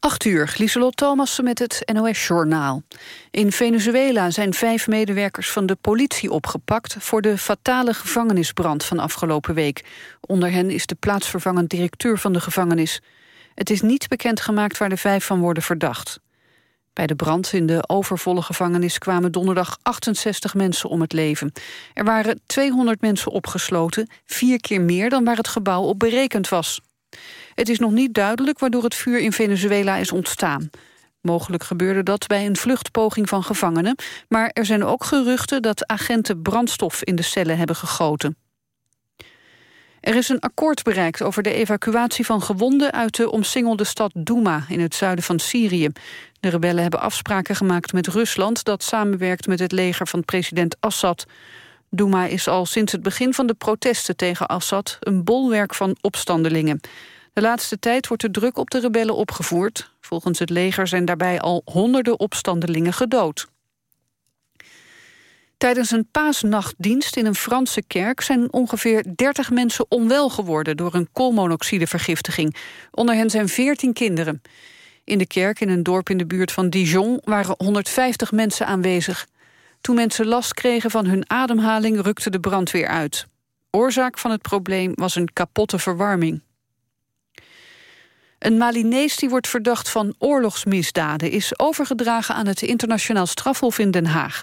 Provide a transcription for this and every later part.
8 uur, Lieselot Thomassen met het NOS-journaal. In Venezuela zijn vijf medewerkers van de politie opgepakt... voor de fatale gevangenisbrand van afgelopen week. Onder hen is de plaatsvervangend directeur van de gevangenis. Het is niet bekendgemaakt waar de vijf van worden verdacht. Bij de brand in de overvolle gevangenis kwamen donderdag 68 mensen om het leven. Er waren 200 mensen opgesloten, vier keer meer dan waar het gebouw op berekend was. Het is nog niet duidelijk waardoor het vuur in Venezuela is ontstaan. Mogelijk gebeurde dat bij een vluchtpoging van gevangenen... maar er zijn ook geruchten dat agenten brandstof in de cellen hebben gegoten. Er is een akkoord bereikt over de evacuatie van gewonden... uit de omsingelde stad Douma in het zuiden van Syrië. De rebellen hebben afspraken gemaakt met Rusland... dat samenwerkt met het leger van president Assad. Douma is al sinds het begin van de protesten tegen Assad... een bolwerk van opstandelingen. De laatste tijd wordt de druk op de rebellen opgevoerd. Volgens het leger zijn daarbij al honderden opstandelingen gedood. Tijdens een paasnachtdienst in een Franse kerk... zijn ongeveer 30 mensen onwel geworden... door een koolmonoxidevergiftiging. Onder hen zijn 14 kinderen. In de kerk in een dorp in de buurt van Dijon... waren 150 mensen aanwezig. Toen mensen last kregen van hun ademhaling... rukte de brandweer uit. Oorzaak van het probleem was een kapotte verwarming. Een Malinees die wordt verdacht van oorlogsmisdaden... is overgedragen aan het internationaal strafhof in Den Haag.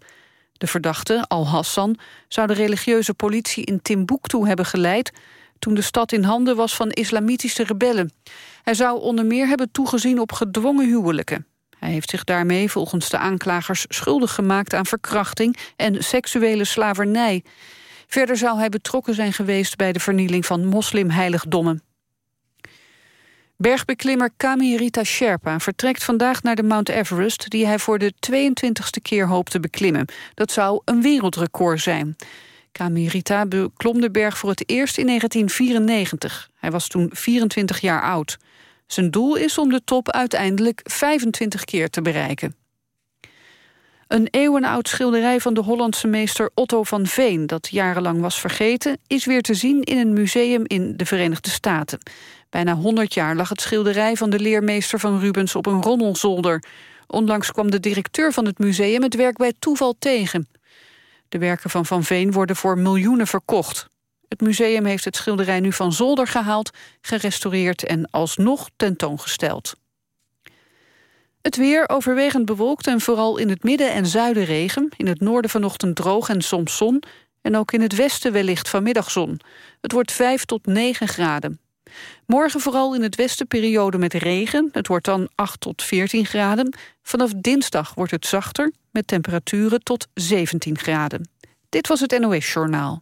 De verdachte, Al-Hassan, zou de religieuze politie in Timbuktu hebben geleid... toen de stad in handen was van islamitische rebellen. Hij zou onder meer hebben toegezien op gedwongen huwelijken. Hij heeft zich daarmee volgens de aanklagers schuldig gemaakt aan verkrachting en seksuele slavernij. Verder zou hij betrokken zijn geweest bij de vernieling van moslimheiligdommen. Bergbeklimmer Kami Rita Sherpa vertrekt vandaag naar de Mount Everest... die hij voor de 22e keer hoopt te beklimmen. Dat zou een wereldrecord zijn. Kami Rita beklom de berg voor het eerst in 1994. Hij was toen 24 jaar oud. Zijn doel is om de top uiteindelijk 25 keer te bereiken. Een eeuwenoud schilderij van de Hollandse meester Otto van Veen... dat jarenlang was vergeten, is weer te zien in een museum in de Verenigde Staten. Bijna 100 jaar lag het schilderij van de leermeester van Rubens op een rommelzolder. Onlangs kwam de directeur van het museum het werk bij toeval tegen. De werken van Van Veen worden voor miljoenen verkocht. Het museum heeft het schilderij nu van zolder gehaald, gerestaureerd en alsnog tentoongesteld. Het weer overwegend bewolkt en vooral in het midden en zuiden regen. In het noorden vanochtend droog en soms zon. En ook in het westen wellicht vanmiddag zon. Het wordt 5 tot 9 graden. Morgen vooral in het westen periode met regen. Het wordt dan 8 tot 14 graden. Vanaf dinsdag wordt het zachter met temperaturen tot 17 graden. Dit was het NOS Journaal.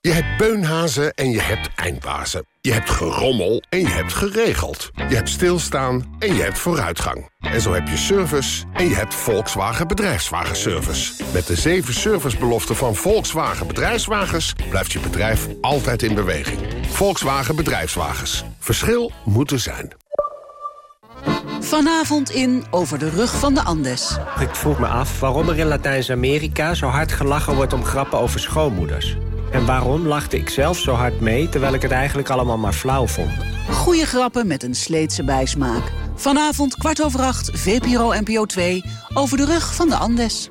Je hebt beunhazen en je hebt eindbazen. Je hebt gerommel en je hebt geregeld. Je hebt stilstaan en je hebt vooruitgang. En zo heb je service en je hebt Volkswagen Bedrijfswagenservice. Met de zeven servicebeloften van Volkswagen Bedrijfswagens... blijft je bedrijf altijd in beweging. Volkswagen Bedrijfswagens. Verschil moet er zijn. Vanavond in Over de Rug van de Andes. Ik vroeg me af waarom er in Latijns-Amerika zo hard gelachen wordt om grappen over schoonmoeders. En waarom lachte ik zelf zo hard mee, terwijl ik het eigenlijk allemaal maar flauw vond? Goeie grappen met een sleetse bijsmaak. Vanavond kwart over acht, VPRO NPO 2, over de rug van de Andes.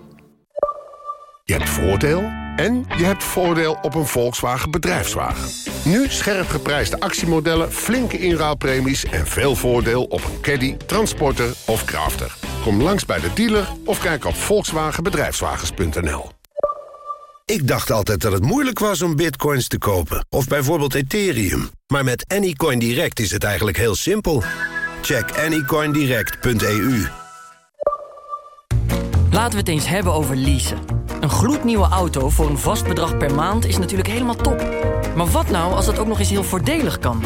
Je hebt voordeel en je hebt voordeel op een Volkswagen bedrijfswagen. Nu scherp geprijsde actiemodellen, flinke inruilpremies... en veel voordeel op een caddy, transporter of crafter. Kom langs bij de dealer of kijk op volkswagenbedrijfswagens.nl. Ik dacht altijd dat het moeilijk was om bitcoins te kopen. Of bijvoorbeeld Ethereum. Maar met Anycoin Direct is het eigenlijk heel simpel. Check anycoindirect.eu Laten we het eens hebben over leasen. Een gloednieuwe auto voor een vast bedrag per maand is natuurlijk helemaal top. Maar wat nou als dat ook nog eens heel voordelig kan?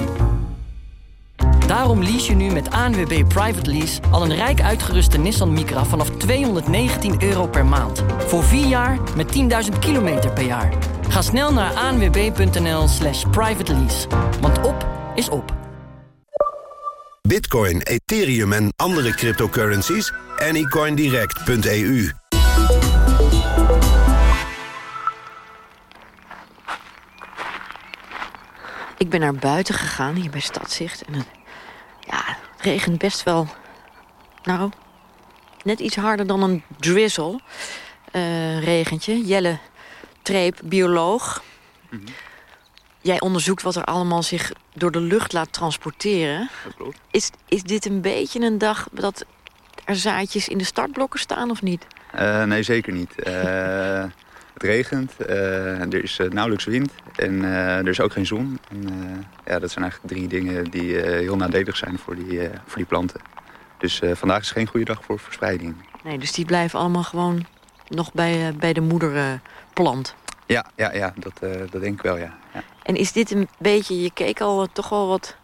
Daarom lease je nu met ANWB Private Lease al een rijk uitgeruste Nissan Micra vanaf 219 euro per maand. Voor 4 jaar met 10.000 kilometer per jaar. Ga snel naar anwb.nl slash private lease. Want op is op. Bitcoin, Ethereum en andere cryptocurrencies? Anycoindirect.eu Ik ben naar buiten gegaan, hier bij Stadzicht. En het, ja, het regent best wel... Nou, net iets harder dan een drizzle. Uh, regentje. Jelle Treep, bioloog. Mhm. Jij onderzoekt wat er allemaal zich door de lucht laat transporteren. Is, is dit een beetje een dag dat er zaadjes in de startblokken staan of niet? Uh, nee, zeker niet. Uh, het regent, uh, er is nauwelijks wind en er is ook geen zon. En, ja, dat zijn eigenlijk drie dingen die heel nadelig zijn voor die, voor die planten. Dus vandaag is geen goede dag voor verspreiding. Nee, dus die blijven allemaal gewoon nog bij, bij de moederplant? Ja, ja, ja dat, dat denk ik wel, ja. ja. En is dit een beetje, je keek al toch wel wat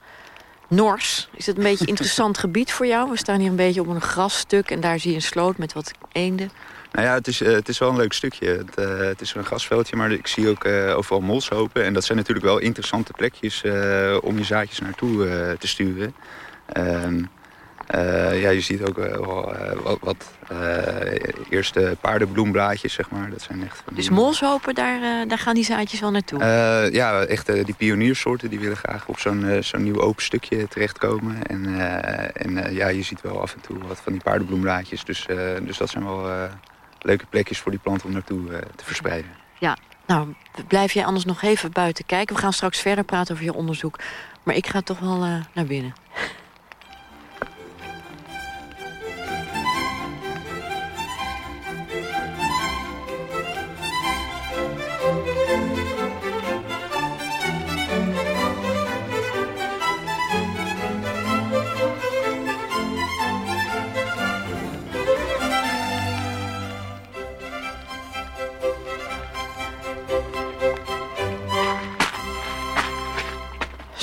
nors. Is het een beetje een interessant gebied voor jou? We staan hier een beetje op een grasstuk en daar zie je een sloot met wat eenden. Nou ja, het is, uh, het is wel een leuk stukje. Het, uh, het is een grasveldje, maar ik zie ook uh, overal molshopen. En dat zijn natuurlijk wel interessante plekjes om je zaadjes naartoe te sturen. Ehm, uh, ja, je ziet ook wat, wat eerste paardenbloemblaadjes, zeg maar. Dat zijn echt dus molshopen, daar, daar gaan die zaadjes wel naartoe? ja, echt die pioniersoorten die willen graag op zo'n zo'n nieuw open stukje terechtkomen. En, en ja, je ziet wel af en toe wat van die paardenbloemblaadjes. Dus, dus dat zijn wel leuke plekjes voor die planten om naartoe te verspreiden. Ja, nou, blijf jij anders nog even buiten kijken. We gaan straks verder praten over je onderzoek. Maar ik ga toch wel naar binnen.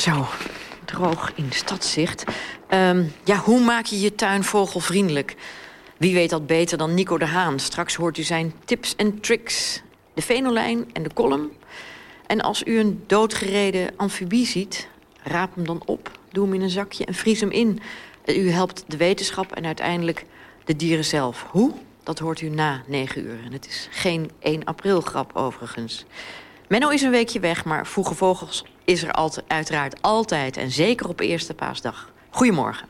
Zo, droog in stadzicht. Um, ja, hoe maak je je tuin vogelvriendelijk? Wie weet dat beter dan Nico de Haan. Straks hoort u zijn tips en tricks. De venolijn en de kolom. En als u een doodgereden amfibie ziet, raap hem dan op. Doe hem in een zakje en vries hem in. U helpt de wetenschap en uiteindelijk de dieren zelf. Hoe? Dat hoort u na 9 uur. En het is geen 1 april grap overigens. Menno is een weekje weg, maar Vroege Vogels is er altijd, uiteraard altijd... en zeker op eerste paasdag. Goedemorgen.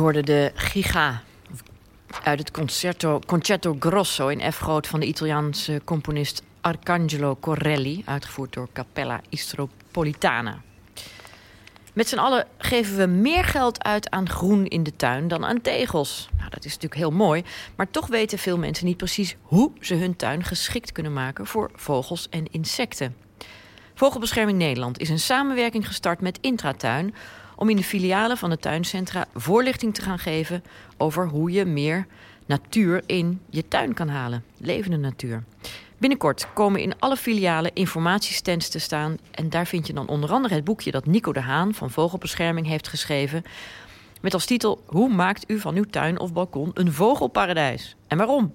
Hoorde de Giga uit het concerto, Concerto Grosso in F groot van de Italiaanse componist Arcangelo Corelli, uitgevoerd door Capella Istropolitana. Met z'n allen geven we meer geld uit aan groen in de tuin dan aan tegels. Nou, dat is natuurlijk heel mooi, maar toch weten veel mensen niet precies hoe ze hun tuin geschikt kunnen maken voor vogels en insecten. Vogelbescherming Nederland is een samenwerking gestart met Intratuin om in de filialen van de tuincentra voorlichting te gaan geven over hoe je meer natuur in je tuin kan halen. Levende natuur. Binnenkort komen in alle filialen informatiestands te staan. En daar vind je dan onder andere het boekje dat Nico de Haan van Vogelbescherming heeft geschreven. Met als titel Hoe maakt u van uw tuin of balkon een vogelparadijs? En waarom?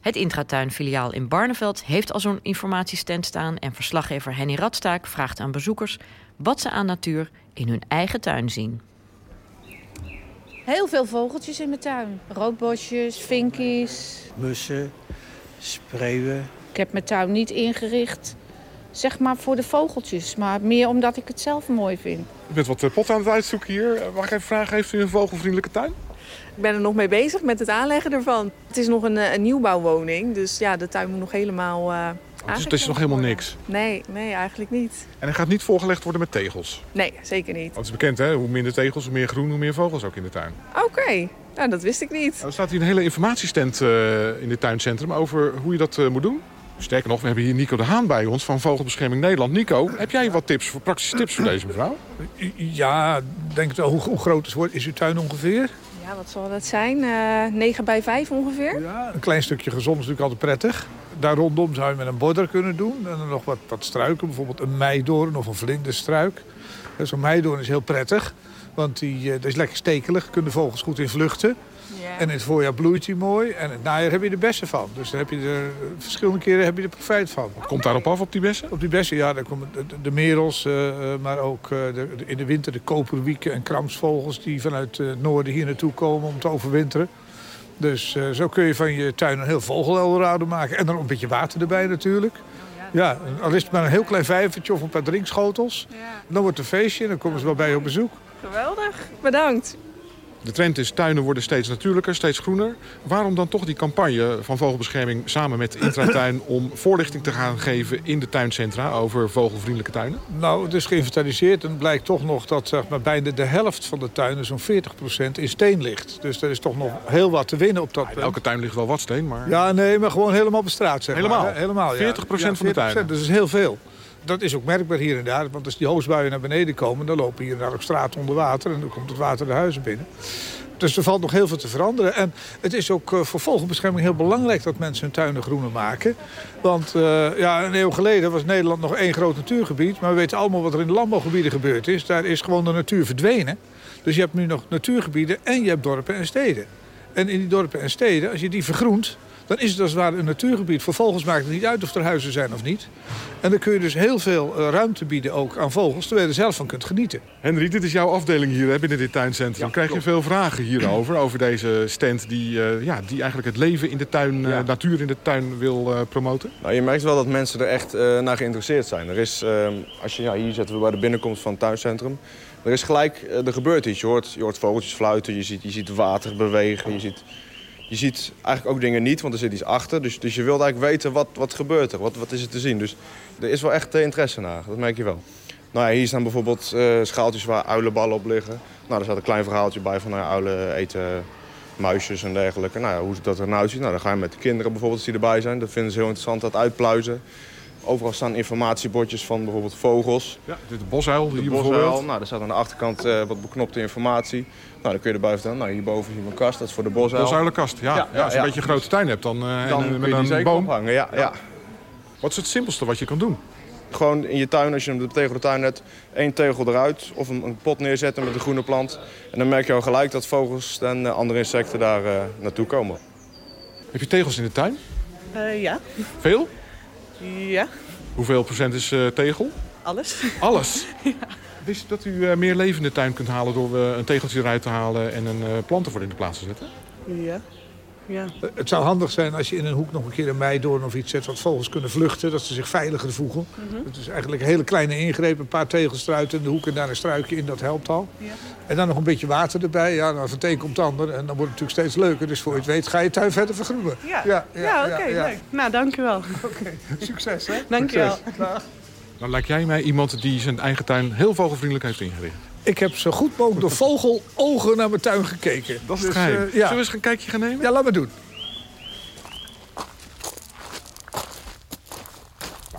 Het Intratuin-filiaal in Barneveld heeft al zo'n informatiestand staan... en verslaggever Henny Radstaak vraagt aan bezoekers... wat ze aan natuur in hun eigen tuin zien. Heel veel vogeltjes in mijn tuin. Roodbosjes, vinkies. Mussen, spreeuwen. Ik heb mijn tuin niet ingericht, zeg maar voor de vogeltjes. Maar meer omdat ik het zelf mooi vind. U bent wat eh, pot aan het uitzoeken hier. Eh, mag ik even vragen, heeft u een vogelvriendelijke tuin? Ik ben er nog mee bezig met het aanleggen ervan. Het is nog een, eh, een nieuwbouwwoning, dus ja, de tuin moet nog helemaal uh, Dus het is nog helemaal niks? Nee, nee, eigenlijk niet. En hij gaat niet volgelegd worden met tegels? Nee, zeker niet. Want het is bekend, hè? Hoe minder tegels, hoe meer groen, hoe meer vogels ook in de tuin. Oké, nou, dat wist ik niet. Nou, er staat hier een hele informatiestand uh, in het tuincentrum over hoe je dat uh, moet doen. Sterker nog, we hebben hier Nico de Haan bij ons van Vogelbescherming Nederland. Nico, heb jij wat tips, voor praktische tips voor deze mevrouw? Ja, denk wel. Hoe, hoe groot is, is uw tuin ongeveer? Ja, wat zal dat zijn? Uh, 9 bij 5 ongeveer? Ja, een klein stukje gezond is natuurlijk altijd prettig. Daar rondom zou je met een border kunnen doen. En dan nog wat, wat struiken, bijvoorbeeld een meidoorn of een vlinderstruik. Zo'n meidoorn is heel prettig, want die, uh, dat is lekker stekelig. Kunnen vogels goed in vluchten. Ja. En in het voorjaar bloeit hij mooi. En in het najaar heb je er bessen van. Dus dan heb je er, verschillende keren heb je er profijt van. Wat komt daarop af op die bessen? Op die bessen, ja. Daar komen de, de merels, uh, maar ook uh, de, in de winter de koperwieken en kramsvogels... die vanuit het noorden hier naartoe komen om te overwinteren. Dus uh, zo kun je van je tuin een heel vogel maken. En dan een beetje water erbij natuurlijk. Ja, al is het maar een heel klein vijvertje of een paar drinkschotels. Ja. Dan wordt het een feestje en dan komen ze wel bij je op bezoek. Geweldig, bedankt. De trend is tuinen worden steeds natuurlijker, steeds groener. Waarom dan toch die campagne van Vogelbescherming samen met Intratuin... om voorlichting te gaan geven in de tuincentra over vogelvriendelijke tuinen? Nou, het is geïnventariseerd en blijkt toch nog dat zeg maar, bijna de helft van de tuinen... zo'n 40% in steen ligt. Dus er is toch nog heel wat te winnen op dat ja, Elke tuin ligt wel wat steen, maar... Ja, nee, maar gewoon helemaal op de straat, zeg helemaal? maar. Helemaal? 40% ja. van de tuinen? Dus dat is heel veel dat is ook merkbaar hier en daar. Want als die hoosbuien naar beneden komen... dan lopen hier en daar ook straten onder water... en dan komt het water de huizen binnen. Dus er valt nog heel veel te veranderen. En het is ook uh, voor vogelbescherming heel belangrijk... dat mensen hun tuinen groener maken. Want uh, ja, een eeuw geleden was Nederland nog één groot natuurgebied. Maar we weten allemaal wat er in de landbouwgebieden gebeurd is. Daar is gewoon de natuur verdwenen. Dus je hebt nu nog natuurgebieden en je hebt dorpen en steden. En in die dorpen en steden, als je die vergroent dan is het als het ware een natuurgebied. Voor vogels maakt het niet uit of er huizen zijn of niet. En dan kun je dus heel veel uh, ruimte bieden ook aan vogels... terwijl je er zelf van kunt genieten. Henry, dit is jouw afdeling hier hè, binnen dit tuincentrum. Ja, Krijg je veel vragen hierover, over deze stand... die, uh, ja, die eigenlijk het leven in de tuin, ja. uh, natuur in de tuin wil promoten? Nou, je merkt wel dat mensen er echt naar geïnteresseerd zijn. Er is, ehm, als je, ja, hier zitten we bij de binnenkomst van het tuincentrum... Er is gelijk, er gebeurt iets. Je hoort, je hoort vogeltjes fluiten, je ziet, je ziet water bewegen, je ziet... Je ziet eigenlijk ook dingen niet, want er zit iets achter. Dus, dus je wilt eigenlijk weten wat, wat gebeurt er, wat, wat is er te zien. Dus er is wel echt interesse naar, dat merk je wel. Nou ja, hier staan bijvoorbeeld uh, schaaltjes waar uilenballen op liggen. Nou, er staat een klein verhaaltje bij van nou ja, uilen eten muisjes en dergelijke. Nou ja, hoe dat er nou ziet, nou, dan ga je met de kinderen bijvoorbeeld die erbij zijn. Dat vinden ze heel interessant, dat uitpluizen. Overal staan informatiebordjes van bijvoorbeeld vogels. Ja, dit de bosuil hier de bosuil. Nou, er staat aan de achterkant uh, wat beknopte informatie. Nou, dan kun je erbij vertellen. Nou, hierboven zie je mijn kast, dat is voor de bosuil. Bosuilenkast, ja. ja, ja als je een beetje een grote tuin hebt, dan, uh, dan en, met een een boom. ophangen. Ja, ja. Wat is het simpelste wat je kan doen? Gewoon in je tuin, als je hem tegen de tuin hebt, één tegel eruit. Of een, een, pot neerzetten met een groene plant. En dan merk je al gelijk dat vogels en uh, andere insecten daar uh, naartoe komen. Heb je tegels in de tuin? Uh, ja. Veel? Ja. Hoeveel procent is uh, tegel? Alles. Alles? ja. Wist je dat u uh, meer leven in de tuin kunt halen door uh, een tegeltje eruit te halen en een plant ervoor in de plaats te zetten? Ja. Ja. Eh, het zou handig zijn als je in een hoek nog een keer een meidoorn of iets zet... wat vogels kunnen vluchten, dat ze zich veiliger voegen. Mm Het is eigenlijk een hele kleine ingreep. Een paar tegelstruiten in de hoek en daar een struikje in, dat helpt al. Ja. En dan nog een beetje water erbij. Ja, dan van het een komt het ander. En dan wordt het natuurlijk steeds leuker. Dus voor je het weet ga je tuin verder vergroenen. Ja, ja, ja, oké, leuk. Nou, dankjewel. Oké, succes hè. Dankjewel. Dag. Dan lijkt jij mij iemand die zijn eigen tuin heel vogelvriendelijk heeft ingericht. Ik heb zo goed mogelijk door vogelogen naar mijn tuin gekeken. Dat is het dus, geheim. Uh, ja. Zullen we eens een kijkje gaan nemen? Ja, laat me doen.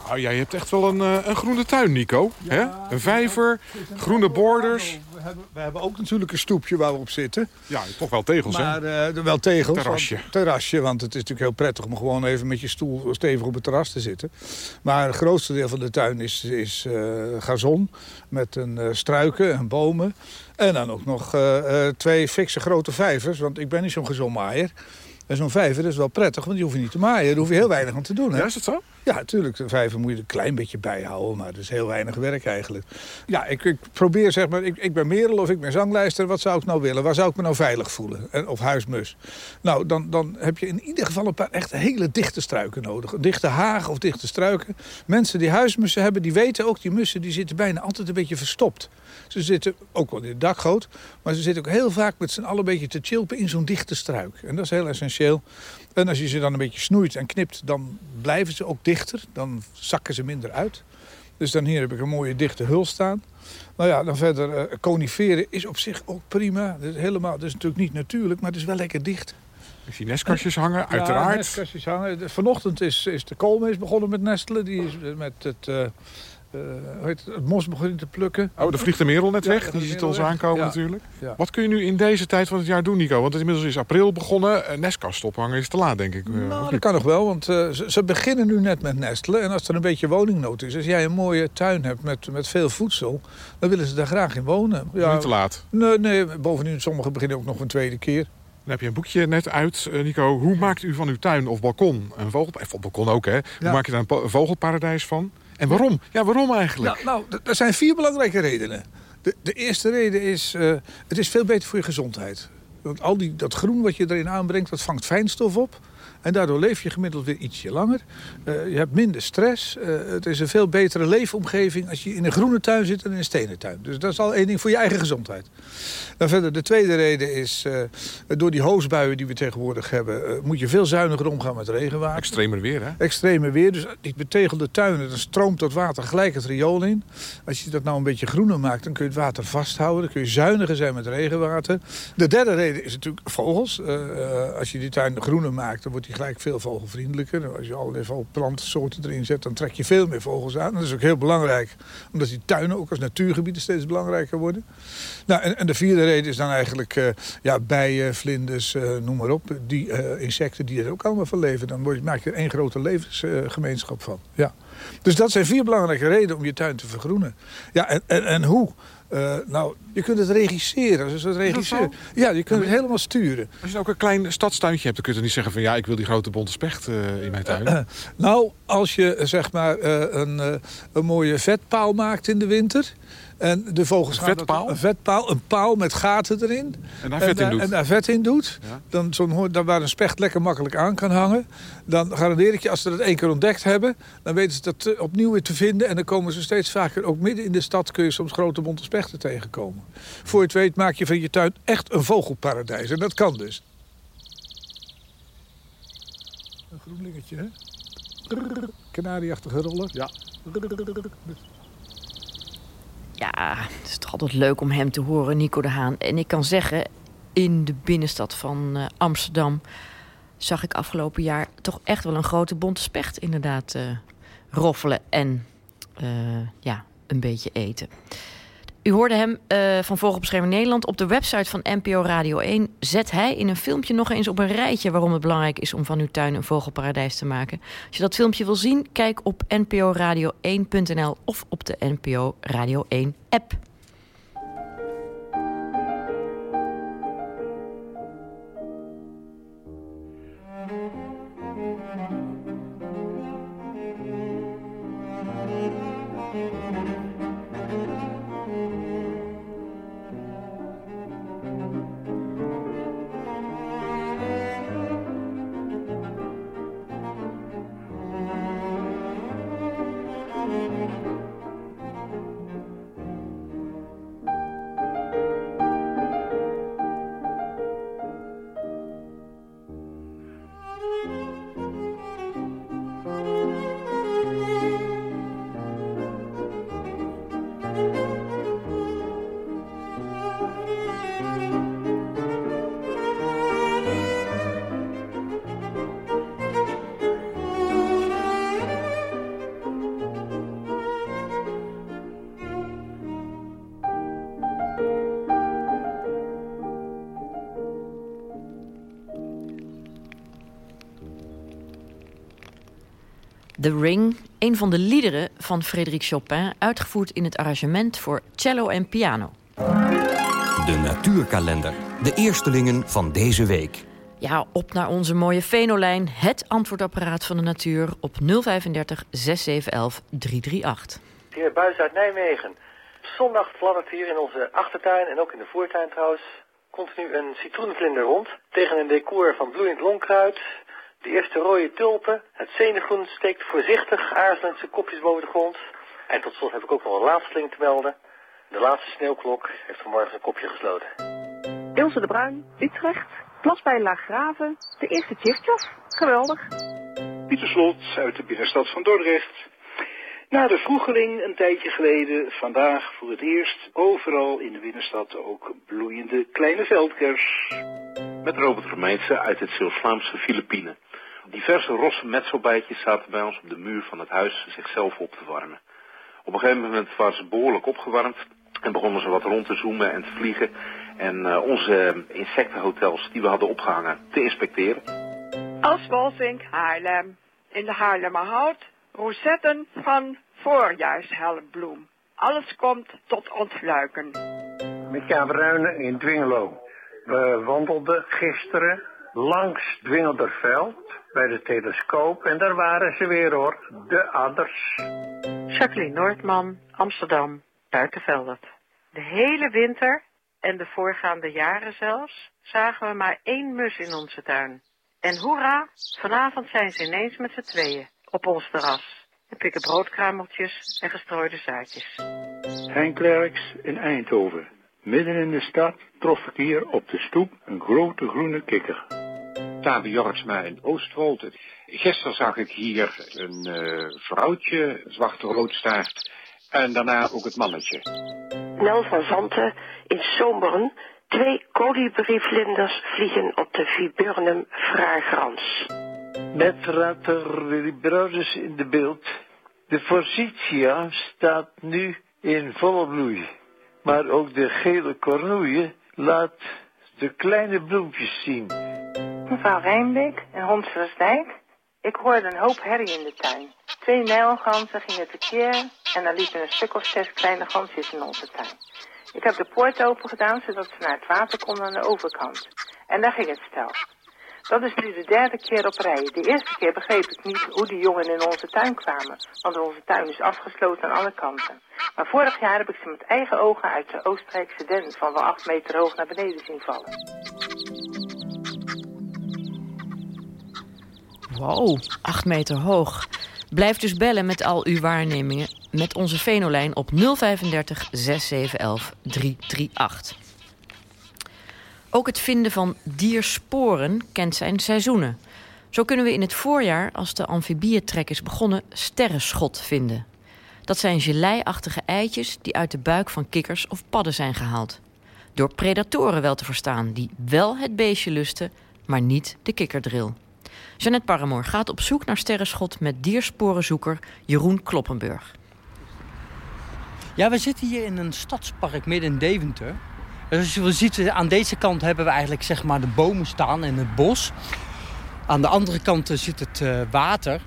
Nou, jij hebt echt wel een, uh, een groene tuin, Nico. Ja, Hè? Een vijver, groene borders. We hebben, we hebben ook natuurlijk een stoepje waar we op zitten. Ja, toch wel tegels, maar, hè? Uh, wel tegels. Terrasje. Want, terrasje, want het is natuurlijk heel prettig om gewoon even met je stoel stevig op het terras te zitten. Maar het grootste deel van de tuin is, is uh, gazon met een struiken en bomen. En dan ook nog twee fikse grote vijvers, want ik ben niet zo'n gezonmaaier. En zo'n vijver is wel prettig, want die hoef je niet te maaien. Daar hoef je heel weinig aan te doen. Hè? Ja, is het zo? Ja, natuurlijk. De vijver moet je een klein beetje bijhouden, maar het is heel weinig werk eigenlijk. Ja, ik, ik probeer zeg maar, ik, ik, ben Merel of ik ben zanglijster. Wat zou ik nou willen? Waar zou ik me nou veilig voelen? En, of huismus. Nou, dan, dan heb je in ieder geval een paar echt hele dichte struiken nodig. Een dichte haag of dichte struiken. Mensen die huismussen hebben, die weten ook, die mussen die zitten bijna altijd een beetje verstopt. Ze zitten ook wel in het dakgoot, maar ze zitten ook heel vaak met z'n allen een beetje te chilpen in zo'n dichte struik. En dat is heel essentieel. En als je ze dan een beetje snoeit en knipt, dan blijven ze ook dichter. Dan zakken ze minder uit. Dus dan hier heb ik een mooie dichte hul staan. Nou ja, dan verder, uh, coniferen is op zich ook prima. Dat is, helemaal, dat is natuurlijk niet natuurlijk, maar het is wel lekker dicht. Ik zie nestkastjes hangen, uiteraard. Ja, nestkastjes hangen. Vanochtend is, is de koolmees begonnen met nestelen. Die is met het... Uh, uh, het, het, mos begint te plukken. Oh, de vliegt de merel net weg. Die ziet ons aankomen ja. natuurlijk. Ja. Wat kun je nu in deze tijd van het jaar doen, Nico? Want het inmiddels is april begonnen. Nestkast ophangen is te laat, denk ik. Nou, dat kan nog wel, want uh, ze, ze, beginnen nu net met nestelen. En als er een beetje woningnood is, als jij een mooie tuin hebt met, met veel voedsel... dan willen ze daar graag in wonen. Ja, niet te laat? Nee, nee, bovendien, sommigen beginnen ook nog een tweede keer. Dan heb je een boekje net uit, Nico. Hoe maakt u van uw tuin of balkon een vogel... Of balkon ook, hè? Hoe maak je daar een vogelparadijs van? En waarom? Ja, waarom eigenlijk? Nou, nou er zijn vier belangrijke redenen. De, de eerste reden is, uh, het is veel beter voor je gezondheid. Want al die, dat groen wat je erin aanbrengt, dat vangt fijnstof op. En daardoor leef je gemiddeld weer ietsje langer. Uh, je hebt minder stress. Uh, het is een veel betere leefomgeving als je in een groene tuin zit dan in een stenen tuin. Dus dat is al één ding voor je eigen gezondheid. Dan verder, de tweede reden is, uh, door die hoosbuien die we tegenwoordig hebben... moet je veel zuiniger omgaan met regenwater. Extremer weer, hè? Extremer weer. Dus die betegelde tuinen, dan stroomt dat water gelijk het riool in. Als je dat nou een beetje groener maakt, dan kun je het water vasthouden. Dan kun je zuiniger zijn met regenwater. De derde reden is natuurlijk vogels. als je die tuin groener maakt, dan wordt die gelijk veel vogelvriendelijker. Als je allerlei plantensoorten erin zet, dan trek je veel meer vogels aan. Dat is ook heel belangrijk, omdat die tuinen ook als natuurgebieden steeds belangrijker worden. Nou, en, en de vierde reden is dan eigenlijk uh, ja, bijen, vlinders, uh, noem maar op. Die uh, insecten die er ook allemaal van leven. Dan word je, maak je er één grote levensgemeenschap van. Ja. Dus dat zijn vier belangrijke redenen om je tuin te vergroenen. Ja, en, en, en hoe? Uh, nou, je kunt het regisseren. Dus het regisseur. Ja, je kunt het helemaal sturen. Als je ook een klein stadstuintje hebt, dan kun je niet zeggen van ja, ik wil die grote bonte specht uh, in mijn tuin. Uh, nou, als je zeg maar een, een mooie vetpaal maakt in de winter. En de vogels een vetpaal? een vetpaal, een paal met gaten erin. En daar vet in doet. En daar vet in doet. Ja. Dan zo'n waar een specht lekker makkelijk aan kan hangen. Dan garandeer ik je, als ze dat één keer ontdekt hebben... dan weten ze dat opnieuw weer te vinden. En dan komen ze steeds vaker, ook midden in de stad... kun je soms grote bonte spechten tegenkomen. Voor je het weet maak je van je tuin echt een vogelparadijs. En dat kan dus. Een groenlingetje, hè? Kanarieachtige roller. Ja. Ja, het is toch altijd leuk om hem te horen, Nico de Haan. En ik kan zeggen, in de binnenstad van uh, Amsterdam... zag ik afgelopen jaar toch echt wel een grote bonte specht inderdaad uh, roffelen en uh, ja, een beetje eten. U hoorde hem uh, van Vogelbescherming Nederland. Op de website van NPO Radio 1 zet hij in een filmpje nog eens op een rijtje... waarom het belangrijk is om van uw tuin een vogelparadijs te maken. Als je dat filmpje wil zien, kijk op nporadio1.nl of op de NPO Radio 1 app. The Ring, een van de liederen van Frédéric Chopin... uitgevoerd in het arrangement voor cello en piano. De natuurkalender. De eerstelingen van deze week. Ja, op naar onze mooie Venolijn. Het antwoordapparaat van de natuur op 035 6711 338. De heer Buis uit Nijmegen. Zondag fladdert hier in onze achtertuin en ook in de voortuin trouwens continu een citroenvlinder rond. Tegen een decor van bloeiend lonkruid, de eerste rode tulpen. Het zenuwgroen steekt voorzichtig aarzelend zijn kopjes boven de grond. En tot slot heb ik ook nog een laatsteling te melden. De laatste sneeuwklok heeft vanmorgen zijn kopje gesloten. Ilse de Bruin, Utrecht. Plas bij Laaggraven. De eerste Tjertjof. Geweldig. Pieter Slot uit de binnenstad van Dordrecht. Na de vroegeling een tijdje geleden, vandaag voor het eerst overal in de binnenstad ook bloeiende kleine veldkers. Met Robert Gemeente uit het Zeeuws-Vlaamse Filipijnen. Diverse rosse metselbijtjes zaten bij ons op de muur van het huis zichzelf op te warmen. Op een gegeven moment waren ze behoorlijk opgewarmd en begonnen ze wat rond te zoomen en te vliegen en uh, onze insectenhotels die we hadden opgehangen te inspecteren. Als Wolfink Haarlem. In de Haarlemmerhout rozetten van voorjaarshelmbloem. Alles komt tot ontluiken. Mika Bruinen in Dwingelo. We wandelden gisteren langs Dwingelderveld bij de telescoop en daar waren ze weer hoor, de adders. Jacqueline Noordman, Amsterdam, Buitenveldert. De hele winter en de voorgaande jaren zelfs zagen we maar één mus in onze tuin. En hoera, vanavond zijn ze ineens met z'n tweeën op ons terras. En pikken broodkruimeltjes en gestrooide zaadjes. Henk Klerks in Eindhoven. Midden in de stad trof ik hier op de stoep een grote groene kikker. Tabe Jortsma in Oostwold. Gisteren zag ik hier een uh, vrouwtje, zwarte roodstaart. En daarna ook het mannetje. Nel van Zanten in Zomberen. Twee kolibrievlinders vliegen op de Viburnum fragrans. Met Rater Librodus in de beeld. De forsythia staat nu in volle bloei. Maar ook de gele cornoeien laat de kleine bloempjes zien. Mevrouw Rijnbeek in Honsversdijk. Ik hoorde een hoop herrie in de tuin. Twee nijlganzen gingen tekeer en er liepen een stuk of zes kleine gansjes in onze tuin. Ik heb de poort open gedaan zodat ze naar het water konden aan de overkant. En daar ging het stel. Dat is nu de derde keer op rij. De eerste keer begreep ik niet hoe die jongen in onze tuin kwamen, want onze tuin is afgesloten aan alle kanten. Maar vorig jaar heb ik ze met eigen ogen uit de Oostenrijkse den van wel acht meter hoog naar beneden zien vallen. Wow, acht meter hoog. Blijf dus bellen met al uw waarnemingen met onze Venolijn op 035 6711 338. Ook het vinden van diersporen kent zijn seizoenen. Zo kunnen we in het voorjaar, als de amfibieëntrek is begonnen, sterrenschot vinden. Dat zijn geleiachtige eitjes die uit de buik van kikkers of padden zijn gehaald. Door predatoren wel te verstaan, die wel het beestje lusten, maar niet de kikkerdril. Jeannette Paramoor gaat op zoek naar sterrenschot met diersporenzoeker Jeroen Kloppenburg. Ja, we zitten hier in een stadspark midden in Deventer. Dus je ziet, aan deze kant hebben we eigenlijk zeg maar, de bomen staan en het bos. Aan de andere kant zit het uh, water.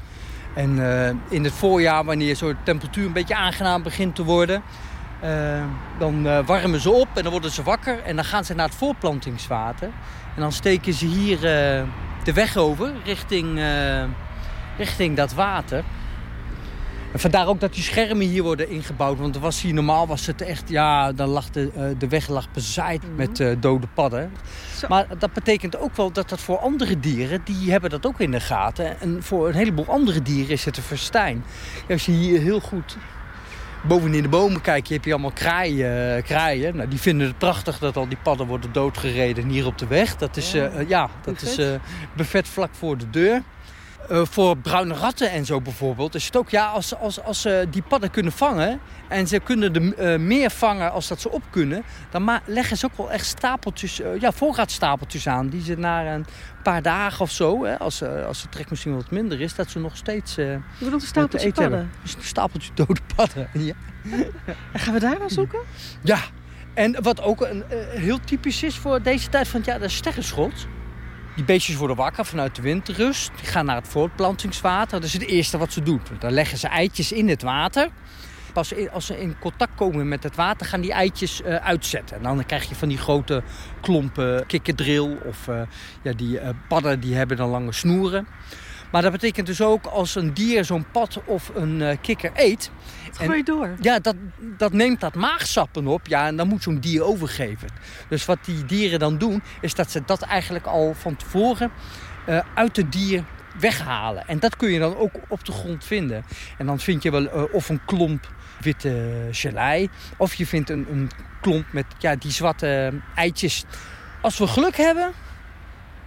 En uh, in het voorjaar, wanneer zo de temperatuur een beetje aangenaam begint te worden... Dan warmen ze op en dan worden ze wakker. En dan gaan ze naar het voorplantingswater. En dan steken ze hier de weg over richting, richting dat water. En vandaar ook dat die schermen hier worden ingebouwd. Want was hier normaal was het echt, ja, dan lag de, uh, de weg lag bezaaid mm -hmm. met uh, dode padden. Zo. Maar dat betekent ook wel dat dat voor andere dieren, die hebben dat ook in de gaten. En voor een heleboel andere dieren is het een verstijn. Als je hier heel goed bovenin de bomen kijkt, heb je allemaal kraaien. kraaien. Nou, die vinden het prachtig dat al die padden worden doodgereden hier op de weg. Dat is, ja, uh, ja dat buffet. is buffet vlak voor de deur. Uh, voor bruine ratten en zo bijvoorbeeld is het ook, ja, als, als, als ze die padden kunnen vangen en ze kunnen er uh, meer vangen als dat ze op kunnen, dan leggen ze ook wel echt stapeltjes, uh, ja, voorraadstapeltjes aan, die ze na een paar dagen of zo, hè, als, als de trek misschien wat minder is, dat ze nog steeds. Je bedoelt een stapeltje padden? Dus een stapeltje dode padden. Ja. En gaan we daar naar zoeken? Ja, en wat ook een, heel typisch is voor deze tijd van het jaar, dat is sterrenschot. Die beestjes worden wakker vanuit de winterrust. Die gaan naar het voortplantingswater. Dat is het eerste wat ze doen. Dan leggen ze eitjes in het water. Pas als ze in contact komen met het water, gaan die eitjes uh, uitzetten. En dan krijg je van die grote klompen kikkerdril of uh, ja, die uh, padden die hebben dan lange snoeren. Maar dat betekent dus ook als een dier zo'n pad of een kikker eet... Gooi je door? Ja, dat, dat neemt dat maagsappen op. Ja, en dan moet zo'n dier overgeven. Dus wat die dieren dan doen, is dat ze dat eigenlijk al van tevoren uit het dier weghalen. En dat kun je dan ook op de grond vinden. En dan vind je wel uh, of een klomp witte gelei. Of je vindt een, een klomp met ja, die zwarte eitjes. Als we geluk hebben,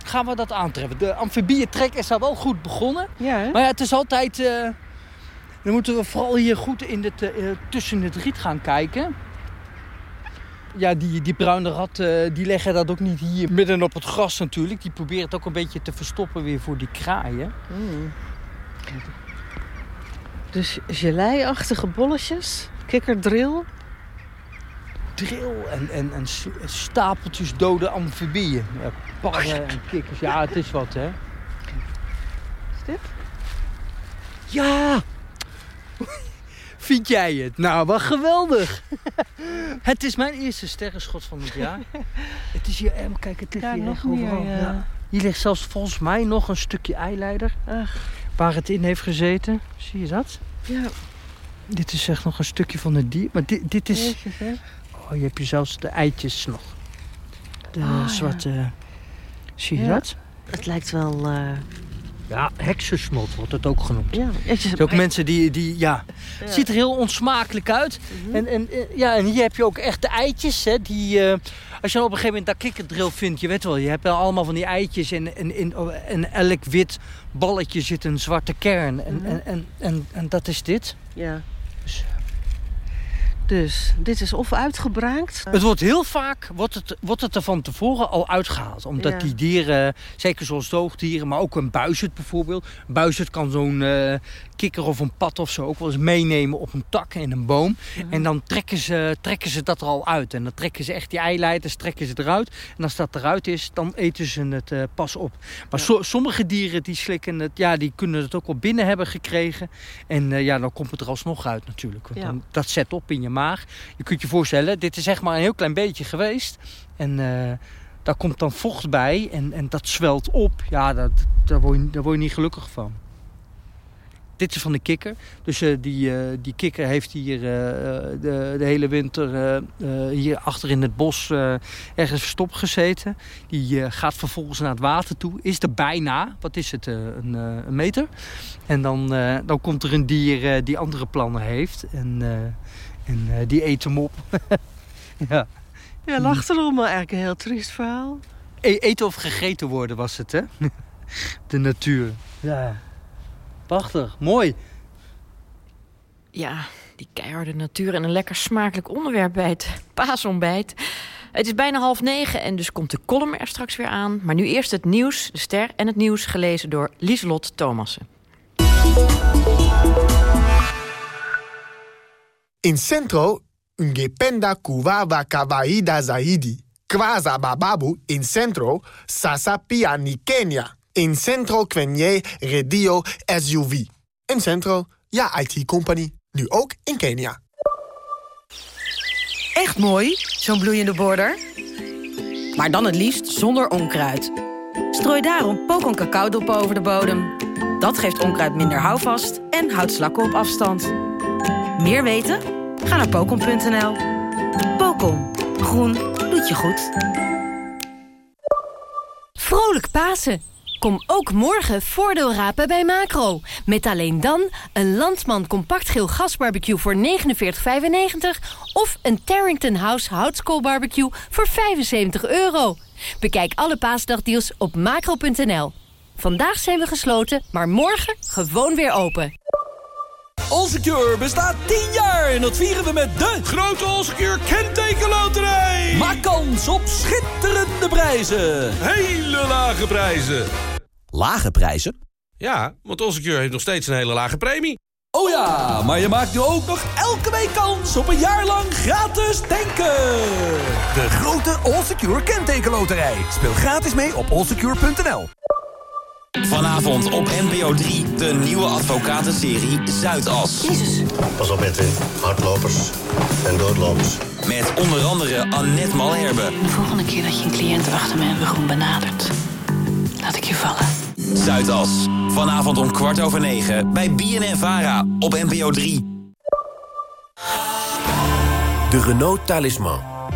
gaan we dat aantreffen. De amfibietrek is al wel goed begonnen. Ja, maar ja, het is altijd... Uh, dan moeten we vooral hier goed in het, uh, tussen het riet gaan kijken. Ja, die, die bruine ratten die leggen dat ook niet hier midden op het gras natuurlijk. Die proberen het ook een beetje te verstoppen weer voor die kraaien. Mm. Dus geleiachtige bolletjes, kikkerdril. Dril en, en, en stapeltjes dode amfibieën. Ja, padden en kikkers. Ja, het is wat, hè. Is dit? Ja! Vind jij het? Nou, wat geweldig. het is mijn eerste sterrenschot van het jaar. het is hier, kijk, het ligt ja, hier nog overal. meer, ja. Ja. Hier ligt zelfs volgens mij nog een stukje eileider. Ach. Waar het in heeft gezeten. Zie je dat? Ja. Dit is echt nog een stukje van het dier. Maar dit, dit is... Oh, je hebt je zelfs de eitjes nog. De Ah, zwarte... Zie je Ja. dat? Het lijkt wel... eh, Ja, heksensmot wordt het ook genoemd. Ja, is Er ook mensen die, die ja, Ja. het ziet er heel onsmakelijk uit. Mhm. en, en, eh, ja, en hier heb je ook echt de eitjes. Hè, die, eh, als je op een gegeven moment dat kikkerdril vindt, je weet wel, je hebt allemaal van die eitjes. En in en, en elk wit balletje zit een zwarte kern. En, Mhm. en, en, en, en dat is dit. Ja. Dus dit is of uitgebraakt. Het wordt heel vaak wordt het, wordt het er van tevoren al uitgehaald. Omdat Ja. die dieren, zeker zoals doogdieren, maar ook een buizerd bijvoorbeeld. Een buizerd kan zo'n eh, kikker of een pad of zo ook wel eens meenemen op een tak in een boom. En dan trekken ze, trekken ze dat er al uit. En dan trekken ze echt die eileiders trekken ze eruit. En als dat eruit is, dan eten ze het eh, pas op. Maar so- sommige dieren die slikken het, ja, die kunnen het ook wel binnen hebben gekregen. En eh, ja, dan komt het er alsnog uit natuurlijk. Want dan, dat zet op in je maag. Je kunt je voorstellen, dit is zeg maar een heel klein beetje geweest. En eh, daar komt dan vocht bij en, en dat zwelt op. Ja, dat, daar, word je, daar niet gelukkig van. Dit is van de kikker. Dus eh, die, eh, die kikker heeft hier de, de hele winter hier achter in het bos ergens verstopt gezeten. Die gaat vervolgens naar het water toe. Is er bijna, wat is het, een, meter. En dan, dan komt er een dier die andere plannen heeft. En, en eh, die eet hem op. ja. Ja, lacht erom, maar eigenlijk een heel triest verhaal. E- eten of gegeten worden was het, hè? De natuur. Ja. Prachtig, mooi. Ja, die keiharde natuur en een lekker smakelijk onderwerp bij het paasontbijt. Het is bijna half negen en dus komt de column er straks weer aan. Maar nu eerst het nieuws, de ster en het nieuws gelezen door Lieselot Thomassen. In Centro, ungependa kuwawa kawaida zaidi. Kwaza bababu in Centro, sasa pia ni Kenya. In Centro kwenye radio SUV. In Centro, ja IT company. Nu ook in Kenia. Echt mooi, zo'n bloeiende border. Maar dan het liefst zonder onkruid. Strooi daarom pokon cacaodoppen over de bodem. Dat geeft onkruid minder houvast en houdt slakken op afstand. Meer weten? Ga naar pokon.nl. Pokon. Groen doet je goed. Vrolijk Pasen! Kom ook morgen voordeel rapen bij Macro. Met alleen dan een Landsman compact geel gasbarbecue voor 49,95... of een Terrington House houtskoolbarbecue voor 75 euro. Bekijk alle paasdagdeals op macro.nl. Vandaag zijn we gesloten, maar morgen gewoon weer open. Allsecure bestaat 10 jaar en dat vieren we met de grote Allsecure kentekenloterij. Maak kans op schitterende prijzen. Hele lage prijzen. Lage prijzen? Ja, want Allsecure heeft nog steeds een hele lage premie. Oh ja, maar je maakt nu ook nog elke week kans op een jaar lang gratis tanken. De grote Allsecure kentekenloterij. Speel gratis mee op allsecure.nl. Vanavond op NPO 3, de nieuwe advocatenserie Zuidas. Jezus. Pas op Edwin, hardlopers en doodlopers. Met onder andere Annette Malherbe. De volgende keer dat je een cliënt achter mijn rug benadert, laat ik je vallen. Zuidas. Vanavond om kwart over negen bij BNN Vara op NPO 3. De Renault Talisman.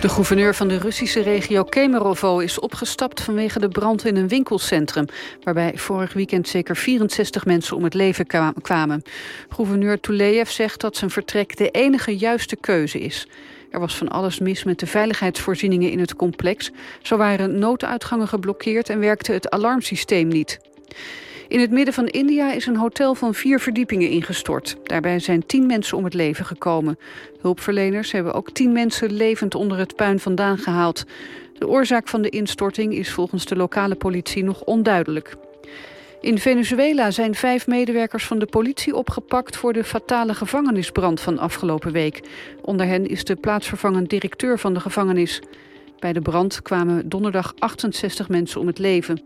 De gouverneur van de Russische regio Kemerovo is opgestapt vanwege de brand in een winkelcentrum, waarbij vorig weekend zeker 64 mensen om het leven kwamen. Gouverneur Tuleyev zegt dat zijn vertrek de enige juiste keuze is. Er was van alles mis met de veiligheidsvoorzieningen in het complex. Zo waren nooduitgangen geblokkeerd en werkte het alarmsysteem niet. In het midden van India is een hotel van vier verdiepingen ingestort. Daarbij zijn tien mensen om het leven gekomen. Hulpverleners hebben ook tien mensen levend onder het puin vandaan gehaald. De oorzaak van de instorting is volgens de lokale politie nog onduidelijk. In Venezuela zijn vijf medewerkers van de politie opgepakt... voor de fatale gevangenisbrand van afgelopen week. Onder hen is de plaatsvervangend directeur van de gevangenis. Bij de brand kwamen donderdag 68 mensen om het leven.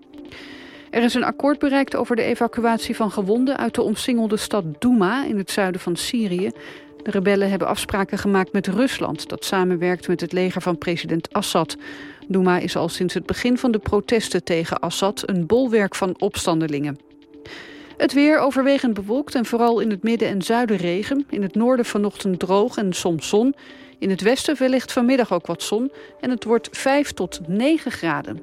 Er is een akkoord bereikt over de evacuatie van gewonden... uit de omsingelde stad Douma in het zuiden van Syrië. De rebellen hebben afspraken gemaakt met Rusland... dat samenwerkt met het leger van president Assad. Douma is al sinds het begin van de protesten tegen Assad... een bolwerk van opstandelingen. Het weer overwegend bewolkt en vooral in het midden en zuiden regen. In het noorden vanochtend droog en soms zon. In het westen wellicht vanmiddag ook wat zon. En het wordt 5 tot 9 graden.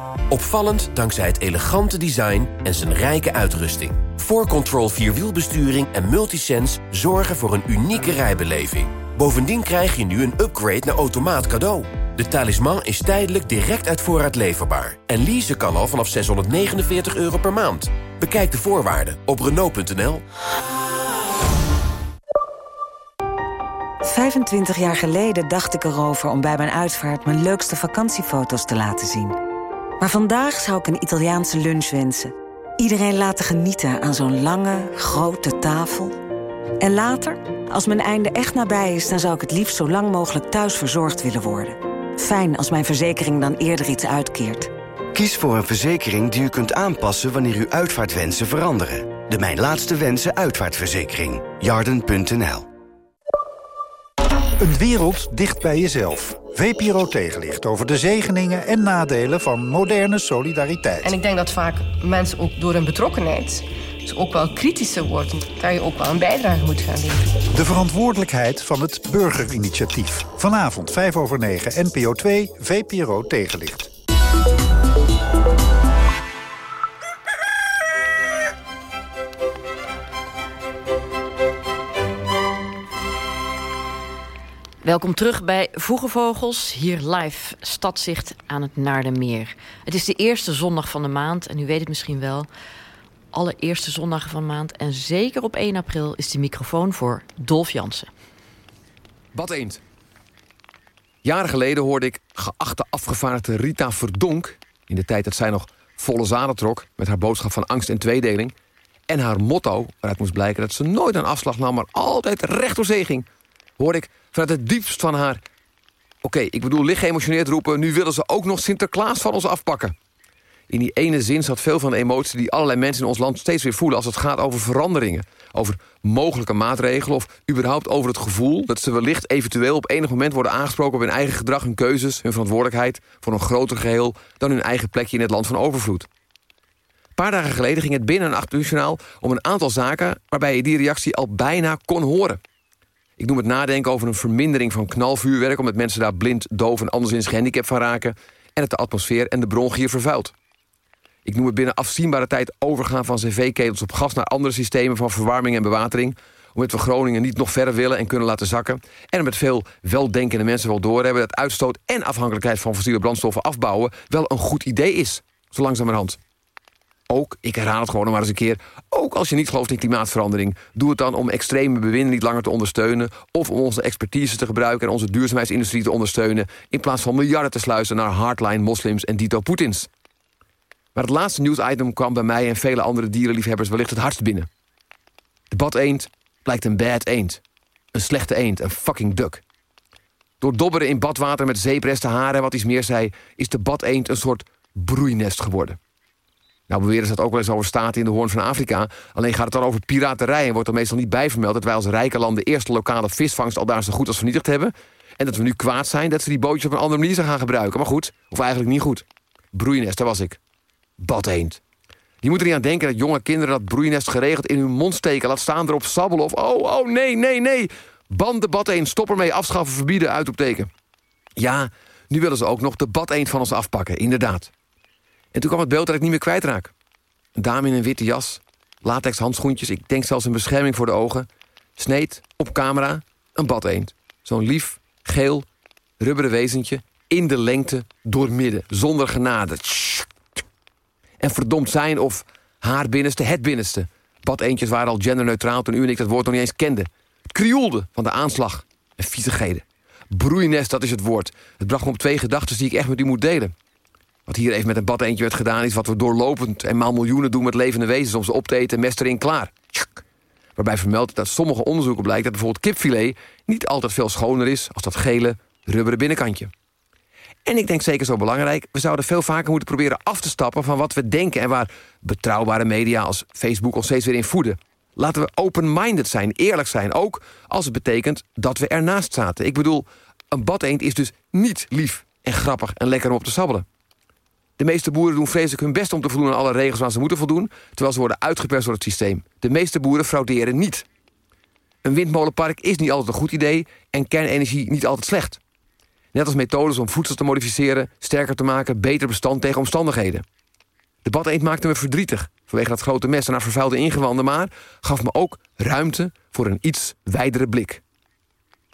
Opvallend dankzij het elegante design en zijn rijke uitrusting. 4Control Vierwielbesturing en Multisense zorgen voor een unieke rijbeleving. Bovendien krijg je nu een upgrade naar automaat cadeau. De talisman is tijdelijk direct uit voorraad leverbaar. En leasen kan al vanaf 649 euro per maand. Bekijk de voorwaarden op Renault.nl. 25 jaar geleden dacht ik erover om bij mijn uitvaart... mijn leukste vakantiefoto's te laten zien. Maar vandaag zou ik een Italiaanse lunch wensen. Iedereen laten genieten aan zo'n lange, grote tafel. En later, als mijn einde echt nabij is... dan zou ik het liefst zo lang mogelijk thuis verzorgd willen worden. Fijn als mijn verzekering dan eerder iets uitkeert. Kies voor een verzekering die u kunt aanpassen... wanneer uw uitvaartwensen veranderen. De Mijn Laatste Wensen uitvaartverzekering. Jarden.nl Een wereld dicht bij jezelf. VPRO Tegenlicht over de zegeningen en nadelen van moderne solidariteit. En ik denk dat vaak mensen ook door hun betrokkenheid... dus ook wel kritischer worden, dat je ook wel een bijdrage moet gaan leveren. De verantwoordelijkheid van het burgerinitiatief. Vanavond 5 over 9, NPO 2, VPRO Tegenlicht. Welkom terug bij Vroege Vogels, hier live, Stadzicht aan het Naardenmeer. Het is de eerste zondag van de maand en u weet het misschien wel. Allereerste zondag van de maand en zeker op 1 april is de microfoon voor Dolf Jansen. Bad Eend. Jaren geleden hoorde ik geachte afgevaardigde Rita Verdonk... in de tijd dat zij nog volle zaden trok... met haar boodschap van angst en tweedeling... en haar motto, waaruit moest blijken dat ze nooit een afslag nam... maar altijd recht door zee ging, hoorde ik vanuit het diepst van haar... Oké, ik bedoel licht geëmotioneerd roepen... nu willen ze ook nog Sinterklaas van ons afpakken. In die ene zin zat veel van de emotie die allerlei mensen in ons land steeds weer voelen... als het gaat over veranderingen, over mogelijke maatregelen... of überhaupt over het gevoel dat ze wellicht eventueel op enig moment worden aangesproken... op hun eigen gedrag, hun keuzes, hun verantwoordelijkheid... voor een groter geheel dan hun eigen plekje in het land van overvloed. Een paar dagen geleden ging het binnen een acht om een aantal zaken... waarbij je die reactie al bijna kon horen. Ik noem het nadenken over een vermindering van knalvuurwerk... omdat mensen daar blind, doof en anderszins gehandicapt van raken... en het de atmosfeer en de bronchier vervuilt. Ik noem het binnen afzienbare tijd overgaan van cv-ketels op gas... naar andere systemen van verwarming en bewatering... omdat we Groningen niet nog verder willen en kunnen laten zakken... en omdat veel weldenkende mensen wel doorhebben... dat uitstoot en afhankelijkheid van fossiele brandstoffen afbouwen... wel een goed idee is, zo langzamerhand. Ook, ik herhaal het gewoon nog maar eens een keer... ook als je niet gelooft in klimaatverandering... doe het dan om extreme bewinden niet langer te ondersteunen... of om onze expertise te gebruiken en onze duurzaamheidsindustrie te ondersteunen... in plaats van miljarden te sluizen naar hardline moslims en dito Poetins. Maar het laatste nieuwsitem kwam bij mij en vele andere dierenliefhebbers wellicht het hardst binnen. De bad eend blijkt een bad eend. Een slechte eend, een fucking duck. Door dobberen in badwater met zeepresten haren en wat iets meer zei... is de bad eend een soort broeinest geworden. Nou beweren ze dat ook wel eens over staten in de Hoorn van Afrika. Alleen gaat het dan over piraterij en wordt er meestal niet bijvermeld... dat wij als rijke landen eerst de lokale visvangst al daar zo goed als vernietigd hebben... en dat we nu kwaad zijn dat ze die bootjes op een andere manier gaan gebruiken. Maar goed, of eigenlijk niet goed. Broeinest, daar was ik. Bad eend. Je moet er niet aan denken dat jonge kinderen dat broeinest geregeld in hun mond steken. Laat staan erop sabbelen of oh, oh, nee, nee, nee. Band de bad eend, stop ermee, afschaffen, verbieden, uitopteken. Ja, nu willen ze ook nog de bad eend van ons afpakken, inderdaad. En toen kwam het beeld dat ik niet meer kwijtraak. Een dame in een witte jas, latex handschoentjes... ik denk zelfs een bescherming voor de ogen... sneed op camera een bad eend. Zo'n lief, geel, rubberen wezentje... in de lengte, door midden, zonder genade. En verdomd zijn of haar binnenste het binnenste. Bad eendjes waren al genderneutraal toen u en ik dat woord nog niet eens kenden. Het krioelde van de aanslag en viezigheden. Broeinest, dat is het woord. Het bracht me op twee gedachten die ik echt met u moet delen. Wat hier even met een bad eentje werd gedaan... is wat we doorlopend en maal miljoenen doen met levende wezens... om ze op te eten en mest erin klaar. Tjuk. Waarbij vermeldt dat sommige onderzoeken blijkt... dat bijvoorbeeld kipfilet niet altijd veel schoner is... als dat gele, rubberen binnenkantje. En ik denk zeker zo belangrijk... we zouden veel vaker moeten proberen af te stappen... van wat we denken en waar betrouwbare media als Facebook ons steeds weer in voeden. Laten we open-minded zijn, eerlijk zijn. Ook als het betekent dat we ernaast zaten. Ik bedoel, een bad eend is dus niet lief en grappig en lekker om op te sabbelen. De meeste boeren doen vreselijk hun best om te voldoen aan alle regels waar ze moeten voldoen... terwijl ze worden uitgeperst door het systeem. De meeste boeren frauderen niet. Een windmolenpark is niet altijd een goed idee... en kernenergie niet altijd slecht. Net als methodes om voedsel te modificeren, sterker te maken... beter bestand tegen omstandigheden. De bad maakte me verdrietig vanwege dat grote mes en haar vervuilde ingewanden... maar gaf me ook ruimte voor een iets wijdere blik.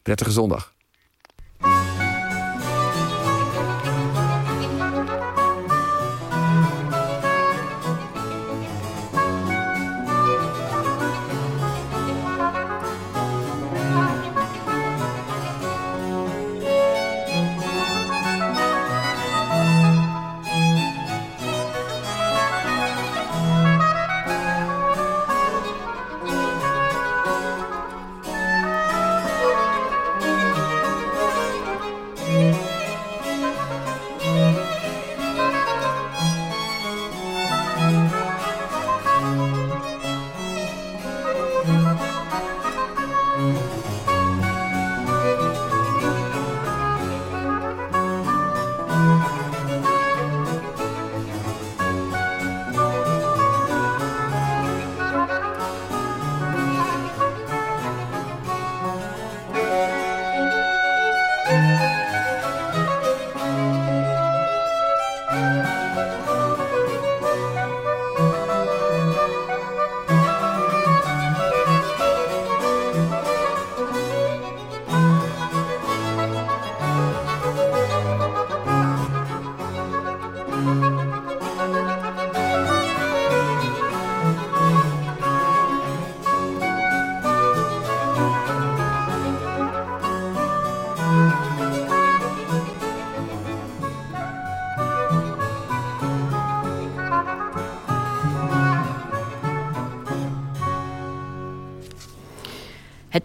Prettige zondag.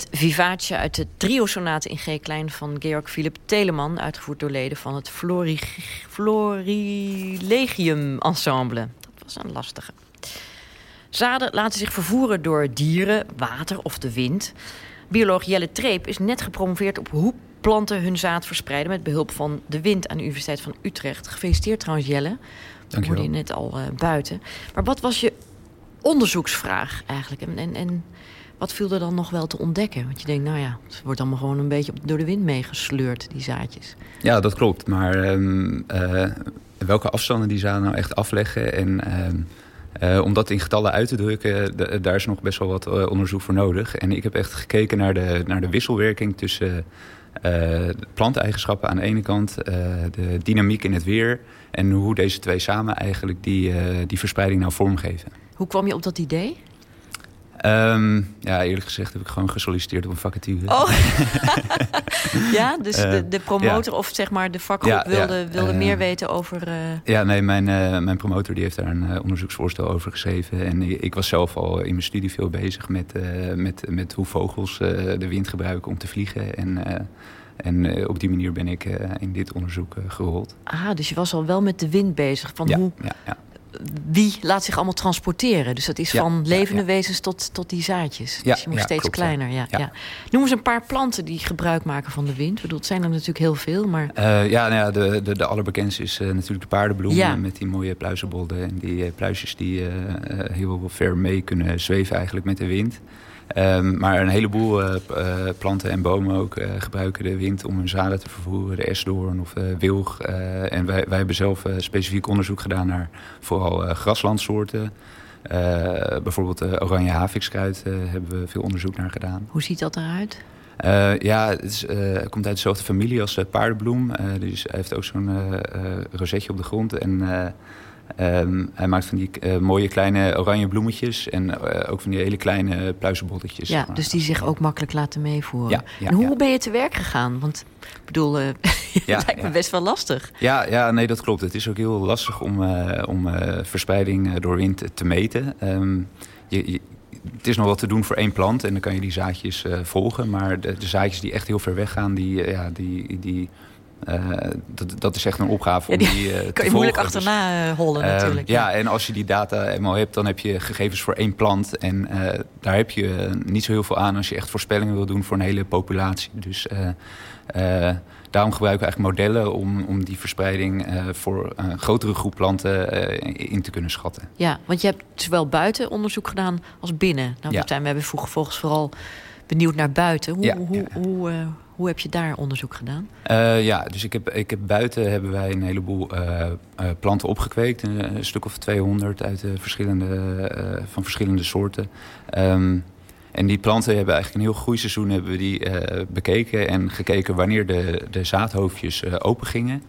Het Vivace uit de trio-sonate in G-klein van Georg Philipp Telemann... uitgevoerd door leden van het Flori Florilegium Ensemble. Dat was een lastige. Zaden laten zich vervoeren door dieren, water of de wind. Bioloog Jelle Treep is net gepromoveerd op hoe planten hun zaad verspreiden... met behulp van de wind aan de Universiteit van Utrecht. Gefeliciteerd trouwens, Jelle. Hoorde je net al uh, buiten. Maar wat was je onderzoeksvraag eigenlijk? En, en, en wat viel er dan nog wel te ontdekken? Want je denkt, nou ja, het wordt allemaal gewoon een beetje door de wind meegesleurd, die zaadjes. Ja, dat klopt. Maar um, uh, welke afstanden die zaden nou echt afleggen... en um, uh, om dat in getallen uit te drukken, daar is nog best wel wat uh, onderzoek voor nodig. En ik heb echt gekeken naar de, naar de wisselwerking tussen uh, planteigenschappen aan de ene kant, de dynamiek in het weer en hoe deze twee samen eigenlijk die, die verspreiding nou vormgeven. Hoe kwam je op dat idee? Um, ja, eerlijk gezegd heb ik gewoon gesolliciteerd op een vacature. Oh. ja, dus de, de promotor ja. of zeg maar de vakgroep ja, wilde, wilde uh, meer weten over... Uh... Ja, nee, mijn, mijn promotor die heeft daar een onderzoeksvoorstel over geschreven. En ik, ik, was zelf al in mijn studie veel bezig met, met, met hoe vogels de wind gebruiken om te vliegen. En, en op die manier ben ik in dit onderzoek gerold. Ah, dus je was al wel met de wind bezig. Van hoe, ja, ja wie laat zich allemaal transporteren? Dus dat is ja, van levende ja, ja. wezens tot, tot die zaadjes. Ja, dus je steeds klopt, kleiner. Ja, ja. Noem eens een paar planten die gebruik maken van de wind. Ik bedoel, het zijn er natuurlijk heel veel, maar... Uh, ja, nou ja de, de, de allerbekendste is uh, natuurlijk de paardenbloem... met die mooie pluizenbolden en die uh, pluisjes die heel ver mee kunnen zweven eigenlijk met de wind. Um, maar een heleboel uh, uh, planten en bomen ook uh, gebruiken de wind om hun zaden te vervoeren. De esdoorn of wilg. en wij, wij hebben zelf specifiek onderzoek gedaan naar vooral graslandsoorten. bijvoorbeeld oranje havikskruid hebben we veel onderzoek naar gedaan. Hoe ziet dat eruit? Uh, ja, het is, uh, komt uit dezelfde familie als de paardenbloem. Dus hij heeft ook zo'n rosetje op de grond. En Um, hij maakt van die uh, mooie kleine oranje bloemetjes en uh, ook van die hele kleine pluizenbolletjes. Ja, dus die zich ook makkelijk laten meevoeren. Ja, ja, en hoe ja. ben je te werk gegaan? Want ik bedoel, uh, ja, lijkt me best wel lastig. Ja, ja, nee, dat klopt. Het is ook heel lastig om, om verspreiding door wind te meten. Um, je, je, het is nog wat te doen voor één plant en dan kan je die zaadjes volgen. Maar de, de, zaadjes die echt heel ver weg gaan, die, ja, die, die dat, dat, is echt een opgave om ja, die, uh, kan je moeilijk achterna dus, hollen natuurlijk. Uh, ja, en als je die data eenmaal hebt, dan heb je gegevens voor één plant. En daar heb je niet zo heel veel aan als je echt voorspellingen wil doen voor een hele populatie. Dus daarom gebruiken we eigenlijk modellen om, om die verspreiding voor een grotere groep planten in te kunnen schatten. Ja, want je hebt zowel buiten onderzoek gedaan als binnen. Nou, ja. we hebben volgens vooral benieuwd naar buiten. Hoe, ja, hoe, ja. hoe uh, hoe heb je daar onderzoek gedaan? Uh, ja, dus ik heb, ik heb buiten hebben wij een heleboel uh, uh, planten opgekweekt. Een, een, stuk of 200 uit verschillende, van verschillende soorten. Um, en die planten hebben eigenlijk een heel groeiseizoen hebben we die, bekeken. En gekeken wanneer de, de zaadhoofdjes open gingen.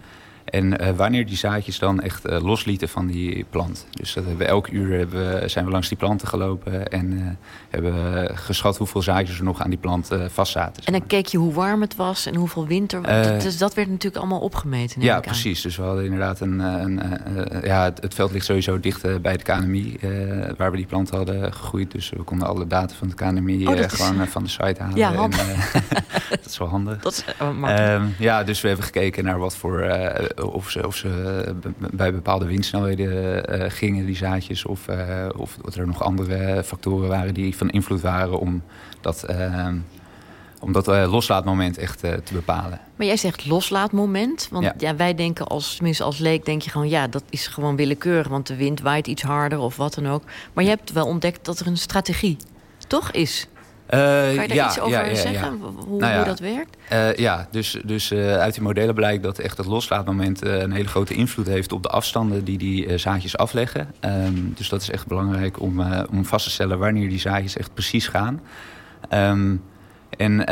En uh, wanneer die zaadjes dan echt uh, loslieten van die plant. Dus dat hebben we elk uur hebben we, zijn we langs die planten gelopen. En uh, hebben we geschat hoeveel zaadjes er nog aan die plant vast zaten. En dan keek je hoe warm het was en hoeveel winter. dus dat werd natuurlijk allemaal opgemeten. Ja, precies. Dus we hadden inderdaad een. een ja, het, het, veld ligt sowieso dicht bij de KNMI. waar we die planten hadden gegroeid. Dus we konden alle data van de KNMI oh, gewoon is... van de site halen. Ja, handig. En, dat is wel handig. Dat is, um, ja, dus we hebben gekeken naar wat voor of ze, of ze bij bepaalde windsnelheden uh, gingen, die zaadjes. Of, uh, of dat er nog andere factoren waren die van invloed waren om dat, uh, om dat loslaatmoment echt te bepalen. Maar jij zegt loslaatmoment. Want ja. ja. wij denken als, tenminste als leek, denk je gewoon ja, dat is gewoon willekeurig. Want de wind waait iets harder of wat dan ook. Maar je hebt wel ontdekt dat er een strategie toch is. Uh, kan je daar ja, iets over ja, zeggen? Hoe, nou hoe, dat werkt? Uh, ja, dus, dus uh, uit die modellen blijkt dat echt het loslaatmoment een hele grote invloed heeft op de afstanden die die zaadjes afleggen. Um, dus dat is echt belangrijk om, om vast te stellen wanneer die zaadjes echt precies gaan. Um, en,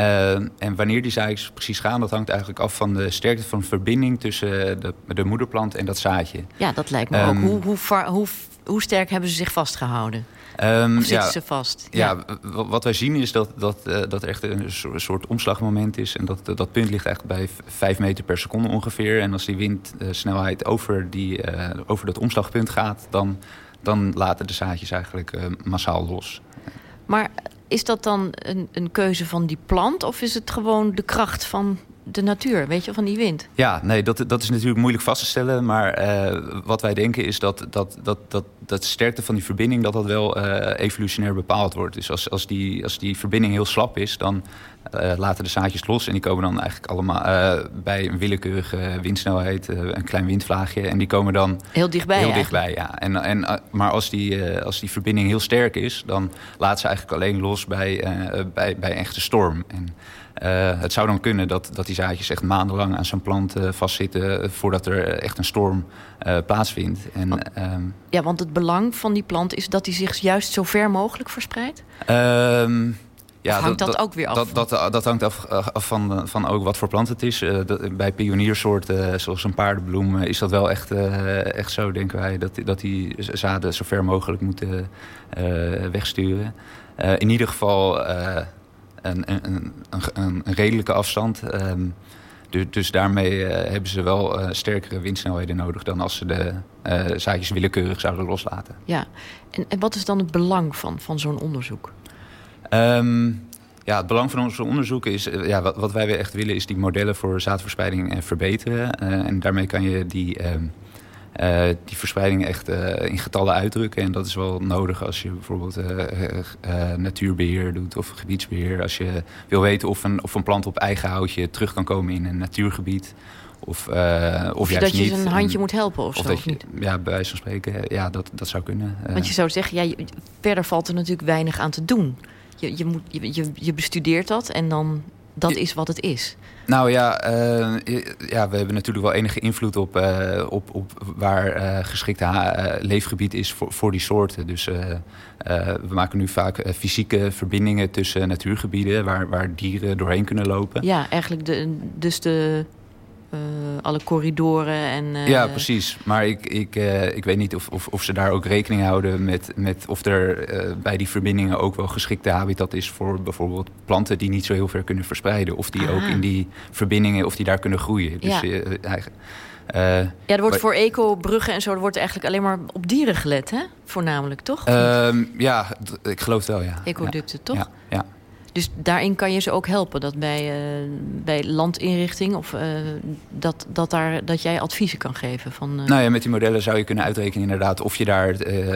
en wanneer die zaadjes precies gaan, dat hangt eigenlijk af van de sterkte van de verbinding tussen de, de moederplant en dat zaadje. Ja, dat lijkt me um, ook. Hoe, hoe, hoe, hoe sterk hebben ze zich vastgehouden? Um, of zitten ja, ze vast? Ja, ja, wat wij zien is dat, dat, uh, dat er echt een soort omslagmoment is. En dat, dat punt ligt echt bij 5 meter per seconde ongeveer. En als die windsnelheid over, die, uh, over dat omslagpunt gaat... dan, dan laten de zaadjes eigenlijk uh, massaal los. Maar is dat dan een, een keuze van die plant... of is het gewoon de kracht van de natuur, weet je, van die wind? Ja, nee, dat, dat is natuurlijk moeilijk vast te stellen. Maar uh, wat wij denken is dat, dat, dat, dat, dat sterkte van die verbinding... dat dat wel uh, evolutionair bepaald wordt. Dus als, als, die, als die verbinding heel slap is... dan uh, laten de zaadjes los. En die komen dan eigenlijk allemaal bij een willekeurige windsnelheid... een klein windvlaagje. En die komen dan... Heel dichtbij Heel dichtbij, ja. En, en, maar als die, als die verbinding heel sterk is... dan laten ze eigenlijk alleen los bij, bij, bij echte storm. En, uh, het zou dan kunnen dat, dat die zaadjes echt maandenlang aan zo'n plant uh, vastzitten... voordat er echt een storm uh, plaatsvindt. En, um, ja, want het belang van die plant is dat hij zich juist zo ver mogelijk verspreidt? Um, ja, hangt dat, dat, ook weer af? Dat, dat, dat hangt af, af van, van ook wat voor plant het is. Bij pioniersoorten, zoals een paardenbloem, is dat wel echt, echt zo, denken wij. Dat, dat die zaden zo ver mogelijk moeten wegsturen. in ieder geval een, een, een, een redelijke afstand. Um, dus, dus, daarmee uh, hebben ze wel uh, sterkere windsnelheden nodig dan als ze de uh, zaadjes willekeurig zouden loslaten. Ja, en, en wat is dan het belang van, van zo'n onderzoek? Um, ja, het belang van onze onderzoek is, ja, wat, wat wij weer echt willen, is die modellen voor zaadverspreiding verbeteren. en daarmee kan je die um, uh, die verspreiding echt uh, in getallen uitdrukken. En dat is wel nodig als je bijvoorbeeld uh, natuurbeheer doet of gebiedsbeheer. Als je wil weten of een, of een plant op eigen houtje terug kan komen in een natuurgebied. Of, of, of juist dat je niet. een handje moet helpen of, of zo, dat je, niet? Ja, bij wijze van spreken, ja, dat, dat zou kunnen. Want je zou zeggen, ja, verder valt er natuurlijk weinig aan te doen. Je, je, moet, je, je bestudeert dat en dan dat is wat het is. Nou ja, uh, ja, we hebben natuurlijk wel enige invloed op, uh, op, op waar uh, geschikt leefgebied is voor, voor die soorten. Dus we maken nu vaak fysieke verbindingen tussen natuurgebieden waar, waar dieren doorheen kunnen lopen. Ja, eigenlijk de, dus de alle corridoren en... Uh... Ja, precies. Maar ik, ik, uh, ik weet niet of, of, of, ze daar ook rekening houden met, met of er bij die verbindingen ook wel geschikte habitat is voor bijvoorbeeld planten die niet zo heel ver kunnen verspreiden. Of die Aha. ook in die verbindingen, of die daar kunnen groeien. Dus, Ja. eigenlijk, ja, er wordt voor eco-bruggen en zo, er wordt eigenlijk alleen maar op dieren gelet, hè? Voornamelijk, toch? Ehm, ja, ik geloof het wel, ja. Ecoducten, ja. toch? Ja, ja. Dus daarin kan je ze ook helpen. Dat bij, uh, bij landinrichting of uh, dat, dat, daar, dat jij adviezen kan geven. Van, uh... Nou ja, met die modellen zou je kunnen uitrekenen inderdaad of je daar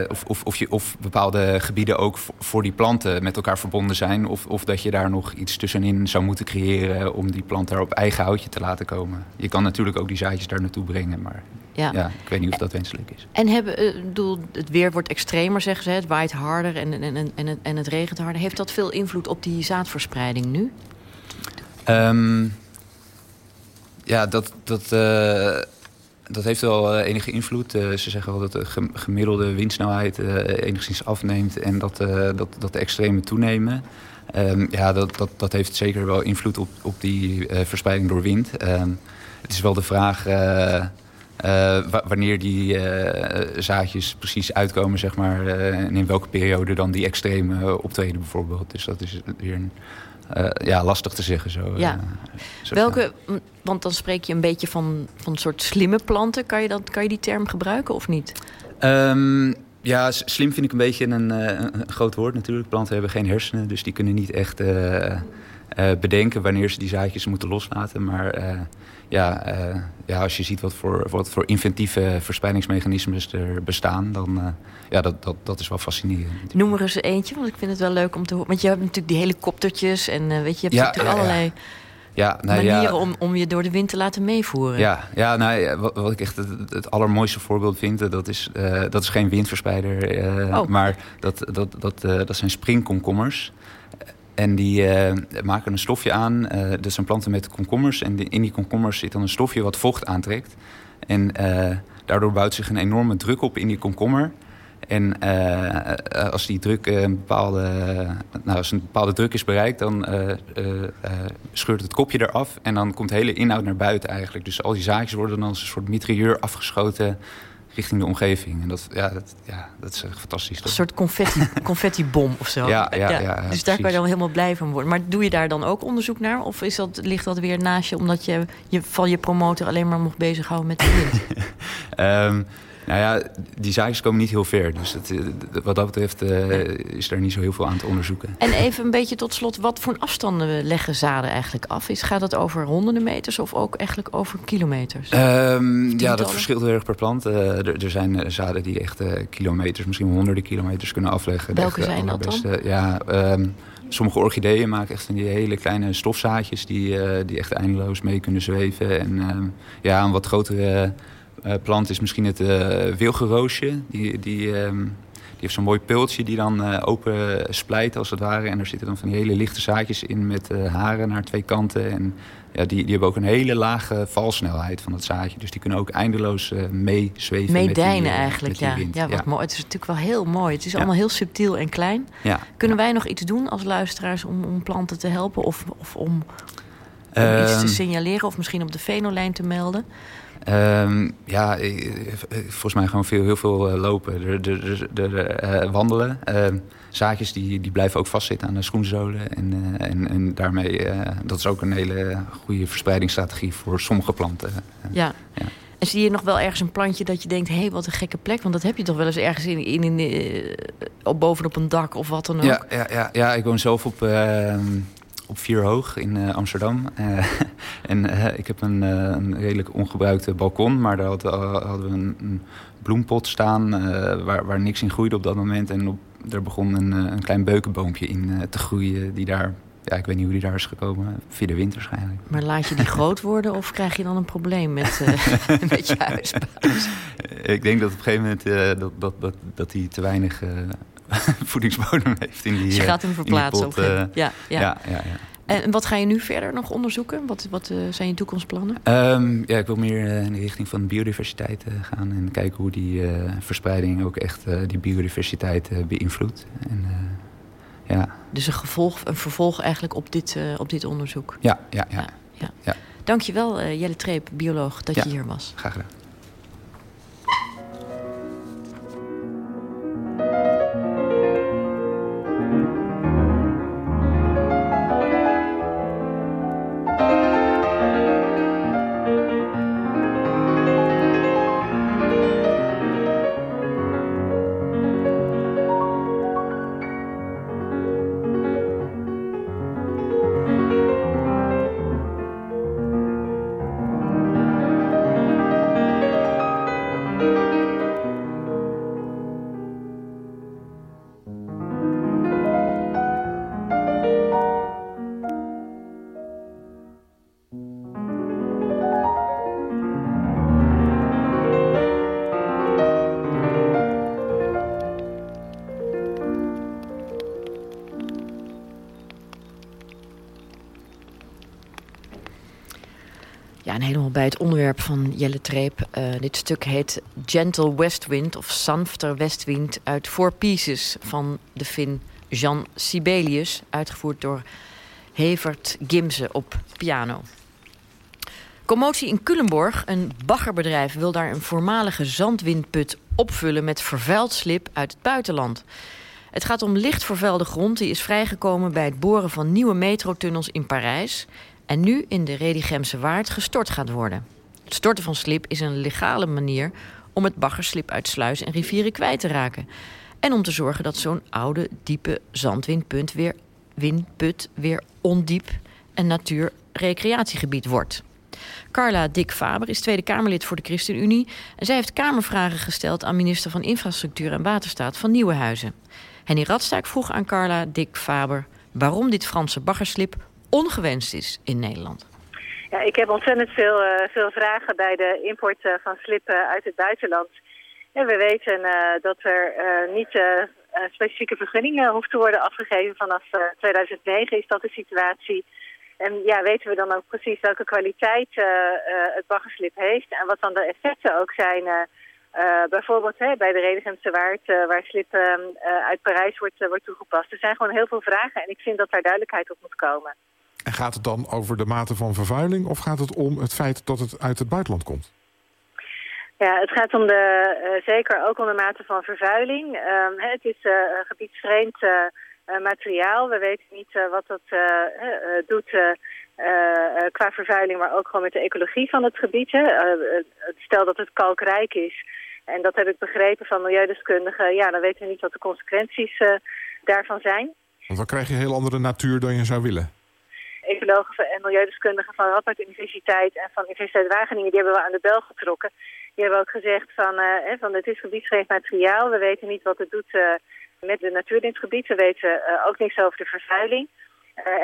of, of, of, je, of bepaalde gebieden ook voor die planten met elkaar verbonden zijn. Of, of dat je daar nog iets tussenin zou moeten creëren om die plant daar op eigen houtje te laten komen. Je kan natuurlijk ook die zaadjes daar naartoe brengen, maar ja. ja ik weet niet of dat wenselijk is. En hebben, uh, bedoel, het weer wordt extremer, zeggen ze. Het waait harder en, en, en, en, het, en het regent harder. Heeft dat veel invloed op die zaadverspreiding nu? Um, ja, dat, dat, uh, dat heeft wel uh, enige invloed. Uh, ze zeggen wel dat de gemiddelde windsnelheid enigszins afneemt... en dat, dat, dat de extreme toenemen. Um, ja, dat, dat, dat heeft zeker wel invloed op, op die verspreiding door wind. Um, het is wel de vraag... Uh, wanneer die uh, zaadjes precies uitkomen, zeg maar. Uh, en in welke periode dan die extreme optreden bijvoorbeeld. Dus dat is weer een, ja, lastig te zeggen zo. Ja. zo welke, want dan spreek je een beetje van, van een soort slimme planten. Kan je, dat, kan je die term gebruiken of niet? Um, ja, slim vind ik een beetje een, een, groot woord natuurlijk. Planten hebben geen hersenen, dus die kunnen niet echt bedenken wanneer ze die zaadjes moeten loslaten. Maar ja, uh, ja, als je ziet wat voor, wat voor inventieve verspreidingsmechanismes er bestaan, dan uh, ja, dat, dat, dat is wel fascinerend. Noem er eens eentje, want ik vind het wel leuk om te horen. Want je hebt natuurlijk die helikoptertjes en uh, weet je, je hebt ja, natuurlijk ja, allerlei ja. nou, manieren ja. om, om je door de wind te laten meevoeren. Ja, ja nou, wat, wat ik echt het, het allermooiste voorbeeld vind, dat is, dat is geen windverspreider, oh. maar dat, dat, dat, dat zijn springkomkommers. En die uh, maken een stofje aan. Uh, dat zijn planten met komkommers. En in die komkommers zit dan een stofje wat vocht aantrekt. En uh, daardoor bouwt zich een enorme druk op in die komkommer. En als die druk een bepaalde, nou, als een bepaalde druk is bereikt, dan scheurt het kopje eraf. En dan komt de hele inhoud naar buiten eigenlijk. Dus al die zaadjes worden dan als een soort mitrailleur afgeschoten richting de omgeving. En dat, ja, dat, ja, dat is echt fantastisch. Een soort confetti, confettibom of zo. Ja, ja, ja, ja dus precies. daar kan je dan helemaal blij van worden. Maar doe je daar dan ook onderzoek naar? Of is dat, ligt dat weer naast je... omdat je, je van je promotor alleen maar mocht bezighouden met de wind? um, Nou ja, die zaakjes komen niet heel ver. Dus eh, wat dat betreft uh, is er niet zo heel veel aan te onderzoeken. En even een beetje tot slot, wat voor afstanden leggen zaden eigenlijk af? Is, gaat het over honderden meters of ook eigenlijk over kilometers? Um, ja, dat verschilt heel erg per plant. Uh, er, er, zijn zaden die echt kilometers, misschien honderden kilometers kunnen afleggen. Welke zijn dat dan? Ja, um, sommige orchideeën maken echt van die hele kleine stofzaadjes... die, die echt eindeloos mee kunnen zweven. En um, ja, een wat grotere plant is misschien het uh, wilgenroosje. Die, die, um, die heeft zo'n mooi pultje die dan uh, open splijt als het ware. En er zitten dan van die hele lichte zaadjes in met haren naar twee kanten. En ja, die, die hebben ook een hele lage valsnelheid van het zaadje. Dus die kunnen ook eindeloos meezweven Meedijnen eigenlijk, met die ja. ja. wat Mooi. Het is natuurlijk wel heel mooi. Het is allemaal heel subtiel en klein. Ja. Kunnen wij nog iets doen als luisteraars om, om planten te helpen? Of, of om, om iets te Ehm. signaleren of misschien op de venolijn te melden? Um, ja, volgens mij gewoon veel, heel veel uh, lopen. Er, er, uh, wandelen. Uh, zaadjes die, die blijven ook vastzitten aan de schoenzolen. En, en, en daarmee, dat is ook een hele goede verspreidingsstrategie voor sommige planten. Ja. ja. En zie je nog wel ergens een plantje dat je denkt... hé, hey, wat een gekke plek. Want dat heb je toch wel eens ergens in, in, in, in op bovenop een dak of wat dan ook. Ja, ja, ja, ja ik woon zelf op op Vierhoog in uh, Amsterdam. Uh, en uh, ik heb een, een, redelijk ongebruikte balkon, maar daar hadden, hadden we een, een, bloempot staan waar, waar niks in groeide op dat moment. En op, daar begon een, een klein beukenboompje in te groeien die daar... Ja, ik weet niet hoe die daar is gekomen. Via de wind waarschijnlijk. Maar laat je die groot worden of krijg je dan een probleem met, met je huisbaas? ik denk dat op een gegeven moment dat, dat, dat, dat die te weinig voedingsbodem heeft in die Dus je gaat hem verplaatsen. Pot, uh, ja, ja. Ja. En wat ga je nu verder nog onderzoeken? Wat, wat uh, zijn je toekomstplannen? Um, ja, ik wil meer uh, in de richting van biodiversiteit gaan. En kijken hoe die verspreiding ook echt die biodiversiteit beïnvloedt. En, ja. Dus een, gevolg, een vervolg eigenlijk op dit, op dit onderzoek? Ja, ja, ja. ja, ja. Dankjewel Jelle Treep, bioloog, dat je hier was. Graag gedaan. Van Jelle Treep. Uh, dit stuk heet Gentle Westwind of Sanfter Westwind uit Four Pieces van de Fin Jan Sibelius, uitgevoerd door Hevert Gimse op piano. Commotie in Culemborg. Een baggerbedrijf wil daar een voormalige zandwindput opvullen met vervuild slip uit het buitenland. Het gaat om licht vervuilde grond die is vrijgekomen bij het boren van nieuwe metrotunnels in Parijs en nu in de Redigemse Waard gestort gaat worden. Het storten van slip is een legale manier om het baggerslip uit sluizen en rivieren kwijt te raken. En om te zorgen dat zo'n oude, diepe zandwindput weer, windput weer ondiep en natuurrecreatiegebied wordt. Carla Dick Faber is Tweede Kamerlid voor de ChristenUnie... en zij heeft Kamervragen gesteld aan minister van Infrastructuur en Waterstaat van Nieuwenhuizen. Henny Radstaak vroeg aan Carla Dick Faber waarom dit Franse baggerslip ongewenst is in Nederland. Ja, ik heb ontzettend veel, uh, veel vragen bij de import uh, van slippen uit het buitenland. En we weten dat er niet specifieke vergunningen hoeft te worden afgegeven. Vanaf 2009 is dat de situatie. En ja, weten we dan ook precies welke kwaliteit het baggerslip heeft en wat dan de effecten ook zijn... Bijvoorbeeld hè, bij de Redigemse Waard, waar slip uh, uit Parijs wordt, wordt toegepast. Er zijn gewoon heel veel vragen en ik vind dat daar duidelijkheid op moet komen. En gaat het dan over de mate van vervuiling of gaat het om het feit dat het uit het buitenland komt? Ja, het gaat om de, zeker ook om de mate van vervuiling. het is gebiedsvreemd materiaal. We weten niet wat dat doet qua vervuiling, maar ook gewoon met de ecologie van het gebied. stel dat het kalkrijk is, En dat heb ik begrepen van milieudeskundigen. Ja, dan weten we niet wat de consequenties daarvan zijn. Want dan krijg je een heel andere natuur dan je zou willen. Ecologen en milieudeskundigen van Radboud Universiteit en van Universiteit Wageningen... die hebben we aan de bel getrokken. Die hebben ook gezegd van, uh, van het is gebiedschreef materiaal. We weten niet wat het doet uh, met de natuur in het gebied. We weten uh, ook niks over de vervuiling.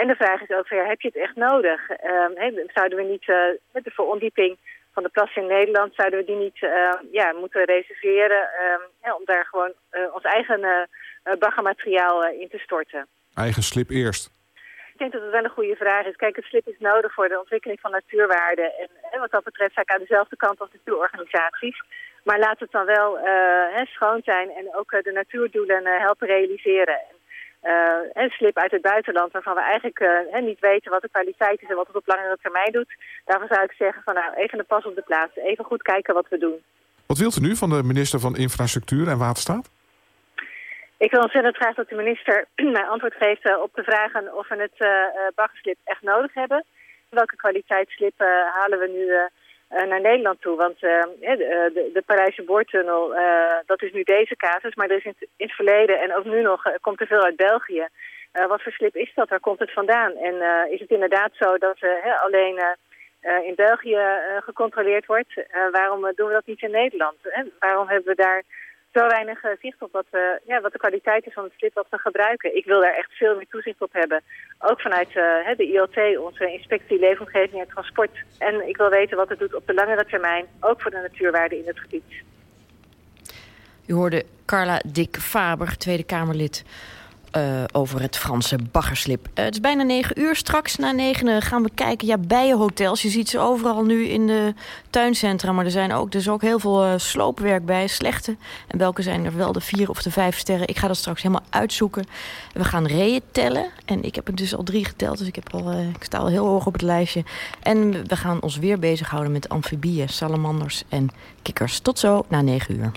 en de vraag is ook, heb je het echt nodig? Ehm, zouden we niet met de verondieping van de plassen in Nederland... zouden we die niet ja, moeten reserveren... Ehm, om daar gewoon ons eigen baggermateriaal in te storten? Eigen slip eerst denk dat het wel een goede vraag is. Kijk, het slip is nodig voor de ontwikkeling van natuurwaarden. En, en wat dat betreft sta ik aan dezelfde kant als natuurorganisaties. Maar laat het dan wel uh, schoon zijn en ook uh, de natuurdoelen uh, helpen realiseren. En, slip uit het buitenland, waarvan we eigenlijk niet weten wat de kwaliteit is en wat het op langere termijn doet. Daarvan zou ik zeggen van nou, even de pas op de plaats. Even goed kijken wat we doen. Wat wilt u nu van de minister van Infrastructuur en Waterstaat? Ik wil ontzettend graag dat de minister mij antwoord geeft uh, op de vragen of we het uh, baggerslip echt nodig hebben. Welke kwaliteitsslip halen we nu naar Nederland toe? Want de, de, Parijse boortunnel, dat is nu deze casus, maar er is in, in, het verleden en ook nu nog komt er veel uit België. wat voor slip is dat? Waar komt het vandaan? En is het inderdaad zo dat alleen in België gecontroleerd wordt? waarom doen we dat niet in Nederland? waarom hebben we daar zo weinig eh, zicht op wat, uh, ja, wat de kwaliteit is van het slip wat we gebruiken. Ik wil daar echt veel meer toezicht op hebben. Ook vanuit uh, de ILT, onze inspectie leefomgeving en transport. En ik wil weten wat het doet op de langere termijn, ook voor de natuurwaarde in het gebied. U hoorde Carla Dick Faber, Tweede Kamerlid uh, over het Franse baggerslip. Uh, het is bijna negen uur. Straks na negen gaan we kijken. Ja, bijenhotels. Je ziet ze overal nu in de tuincentra. Maar er zijn ook, is ook heel veel uh, sloopwerk bij. Slechte. En welke zijn er wel de vier of de vijf sterren? Ik ga dat straks helemaal uitzoeken. We gaan reeën tellen. En ik heb er dus al drie geteld. Dus ik, heb al, ik sta al heel hoog op het lijstje. En we gaan ons weer bezighouden met amfibieën, salamanders en kikkers. Tot zo na negen uur.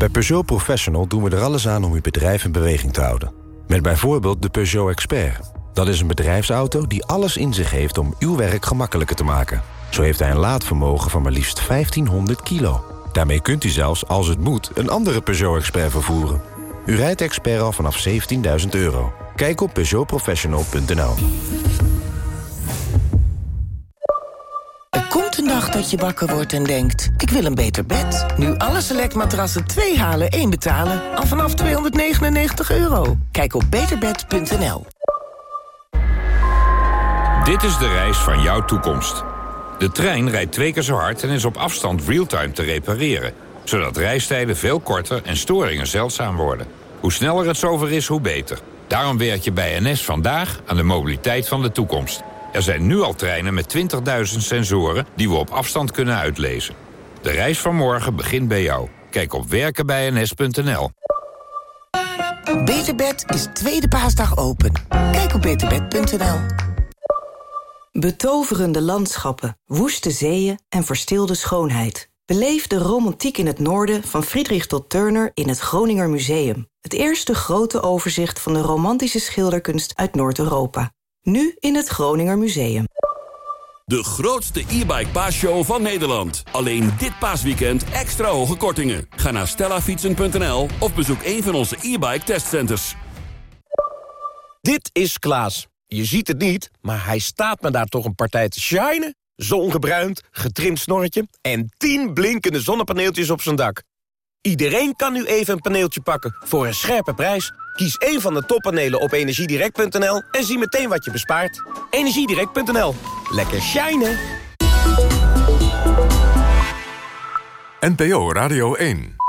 Bij Peugeot Professional doen we er alles aan om uw bedrijf in beweging te houden. Met bijvoorbeeld de Peugeot Expert. Dat is een bedrijfsauto die alles in zich heeft om uw werk gemakkelijker te maken. Zo heeft hij een laadvermogen van maar liefst 1500 kilo. Daarmee kunt u zelfs, als het moet, een andere Peugeot Expert vervoeren. U rijdt Expert al vanaf 17.000 euro. Kijk op peugeotprofessional.nl je wakker wordt en denkt... ik wil een beter bed. Nu alle selectmatrassen 2 halen, 1 betalen. Al vanaf 299 euro. Kijk op beterbed.nl. Dit is de reis van jouw toekomst. De trein rijdt twee keer zo hard en is op afstand realtime te repareren. Zodat reistijden veel korter en storingen zeldzaam worden. Hoe sneller het zover is, hoe beter. Daarom werk je bij NS vandaag aan de mobiliteit van de toekomst. Er zijn nu al treinen met 20.000 sensoren die we op afstand kunnen uitlezen. De reis van morgen begint bij jou. Kijk op werkenbijns.nl. Beterbed is tweede paasdag open. Kijk op beterbed.nl. Betoverende landschappen, woeste zeeën en verstilde schoonheid. Beleef de romantiek in het noorden van Friedrich tot Turner in het Groninger Museum. Het eerste grote overzicht van de romantische schilderkunst uit Noord-Europa. Nu in het Groninger Museum. De grootste e-bike paasshow van Nederland. Alleen dit paasweekend extra hoge kortingen. Ga naar stellafietsen.nl of bezoek een van onze e-bike testcenters. Dit is Klaas. Je ziet het niet, maar hij staat me daar toch een partij te shinen. Zongebruind, getrimd snorretje en 10 blinkende zonnepaneeltjes op zijn dak. Iedereen kan nu even een paneeltje pakken voor een scherpe prijs. Kies één van de toppanelen op energiedirect.nl en zie meteen wat je bespaart. Energiedirect.nl. Lekker shinen! NPO Radio 1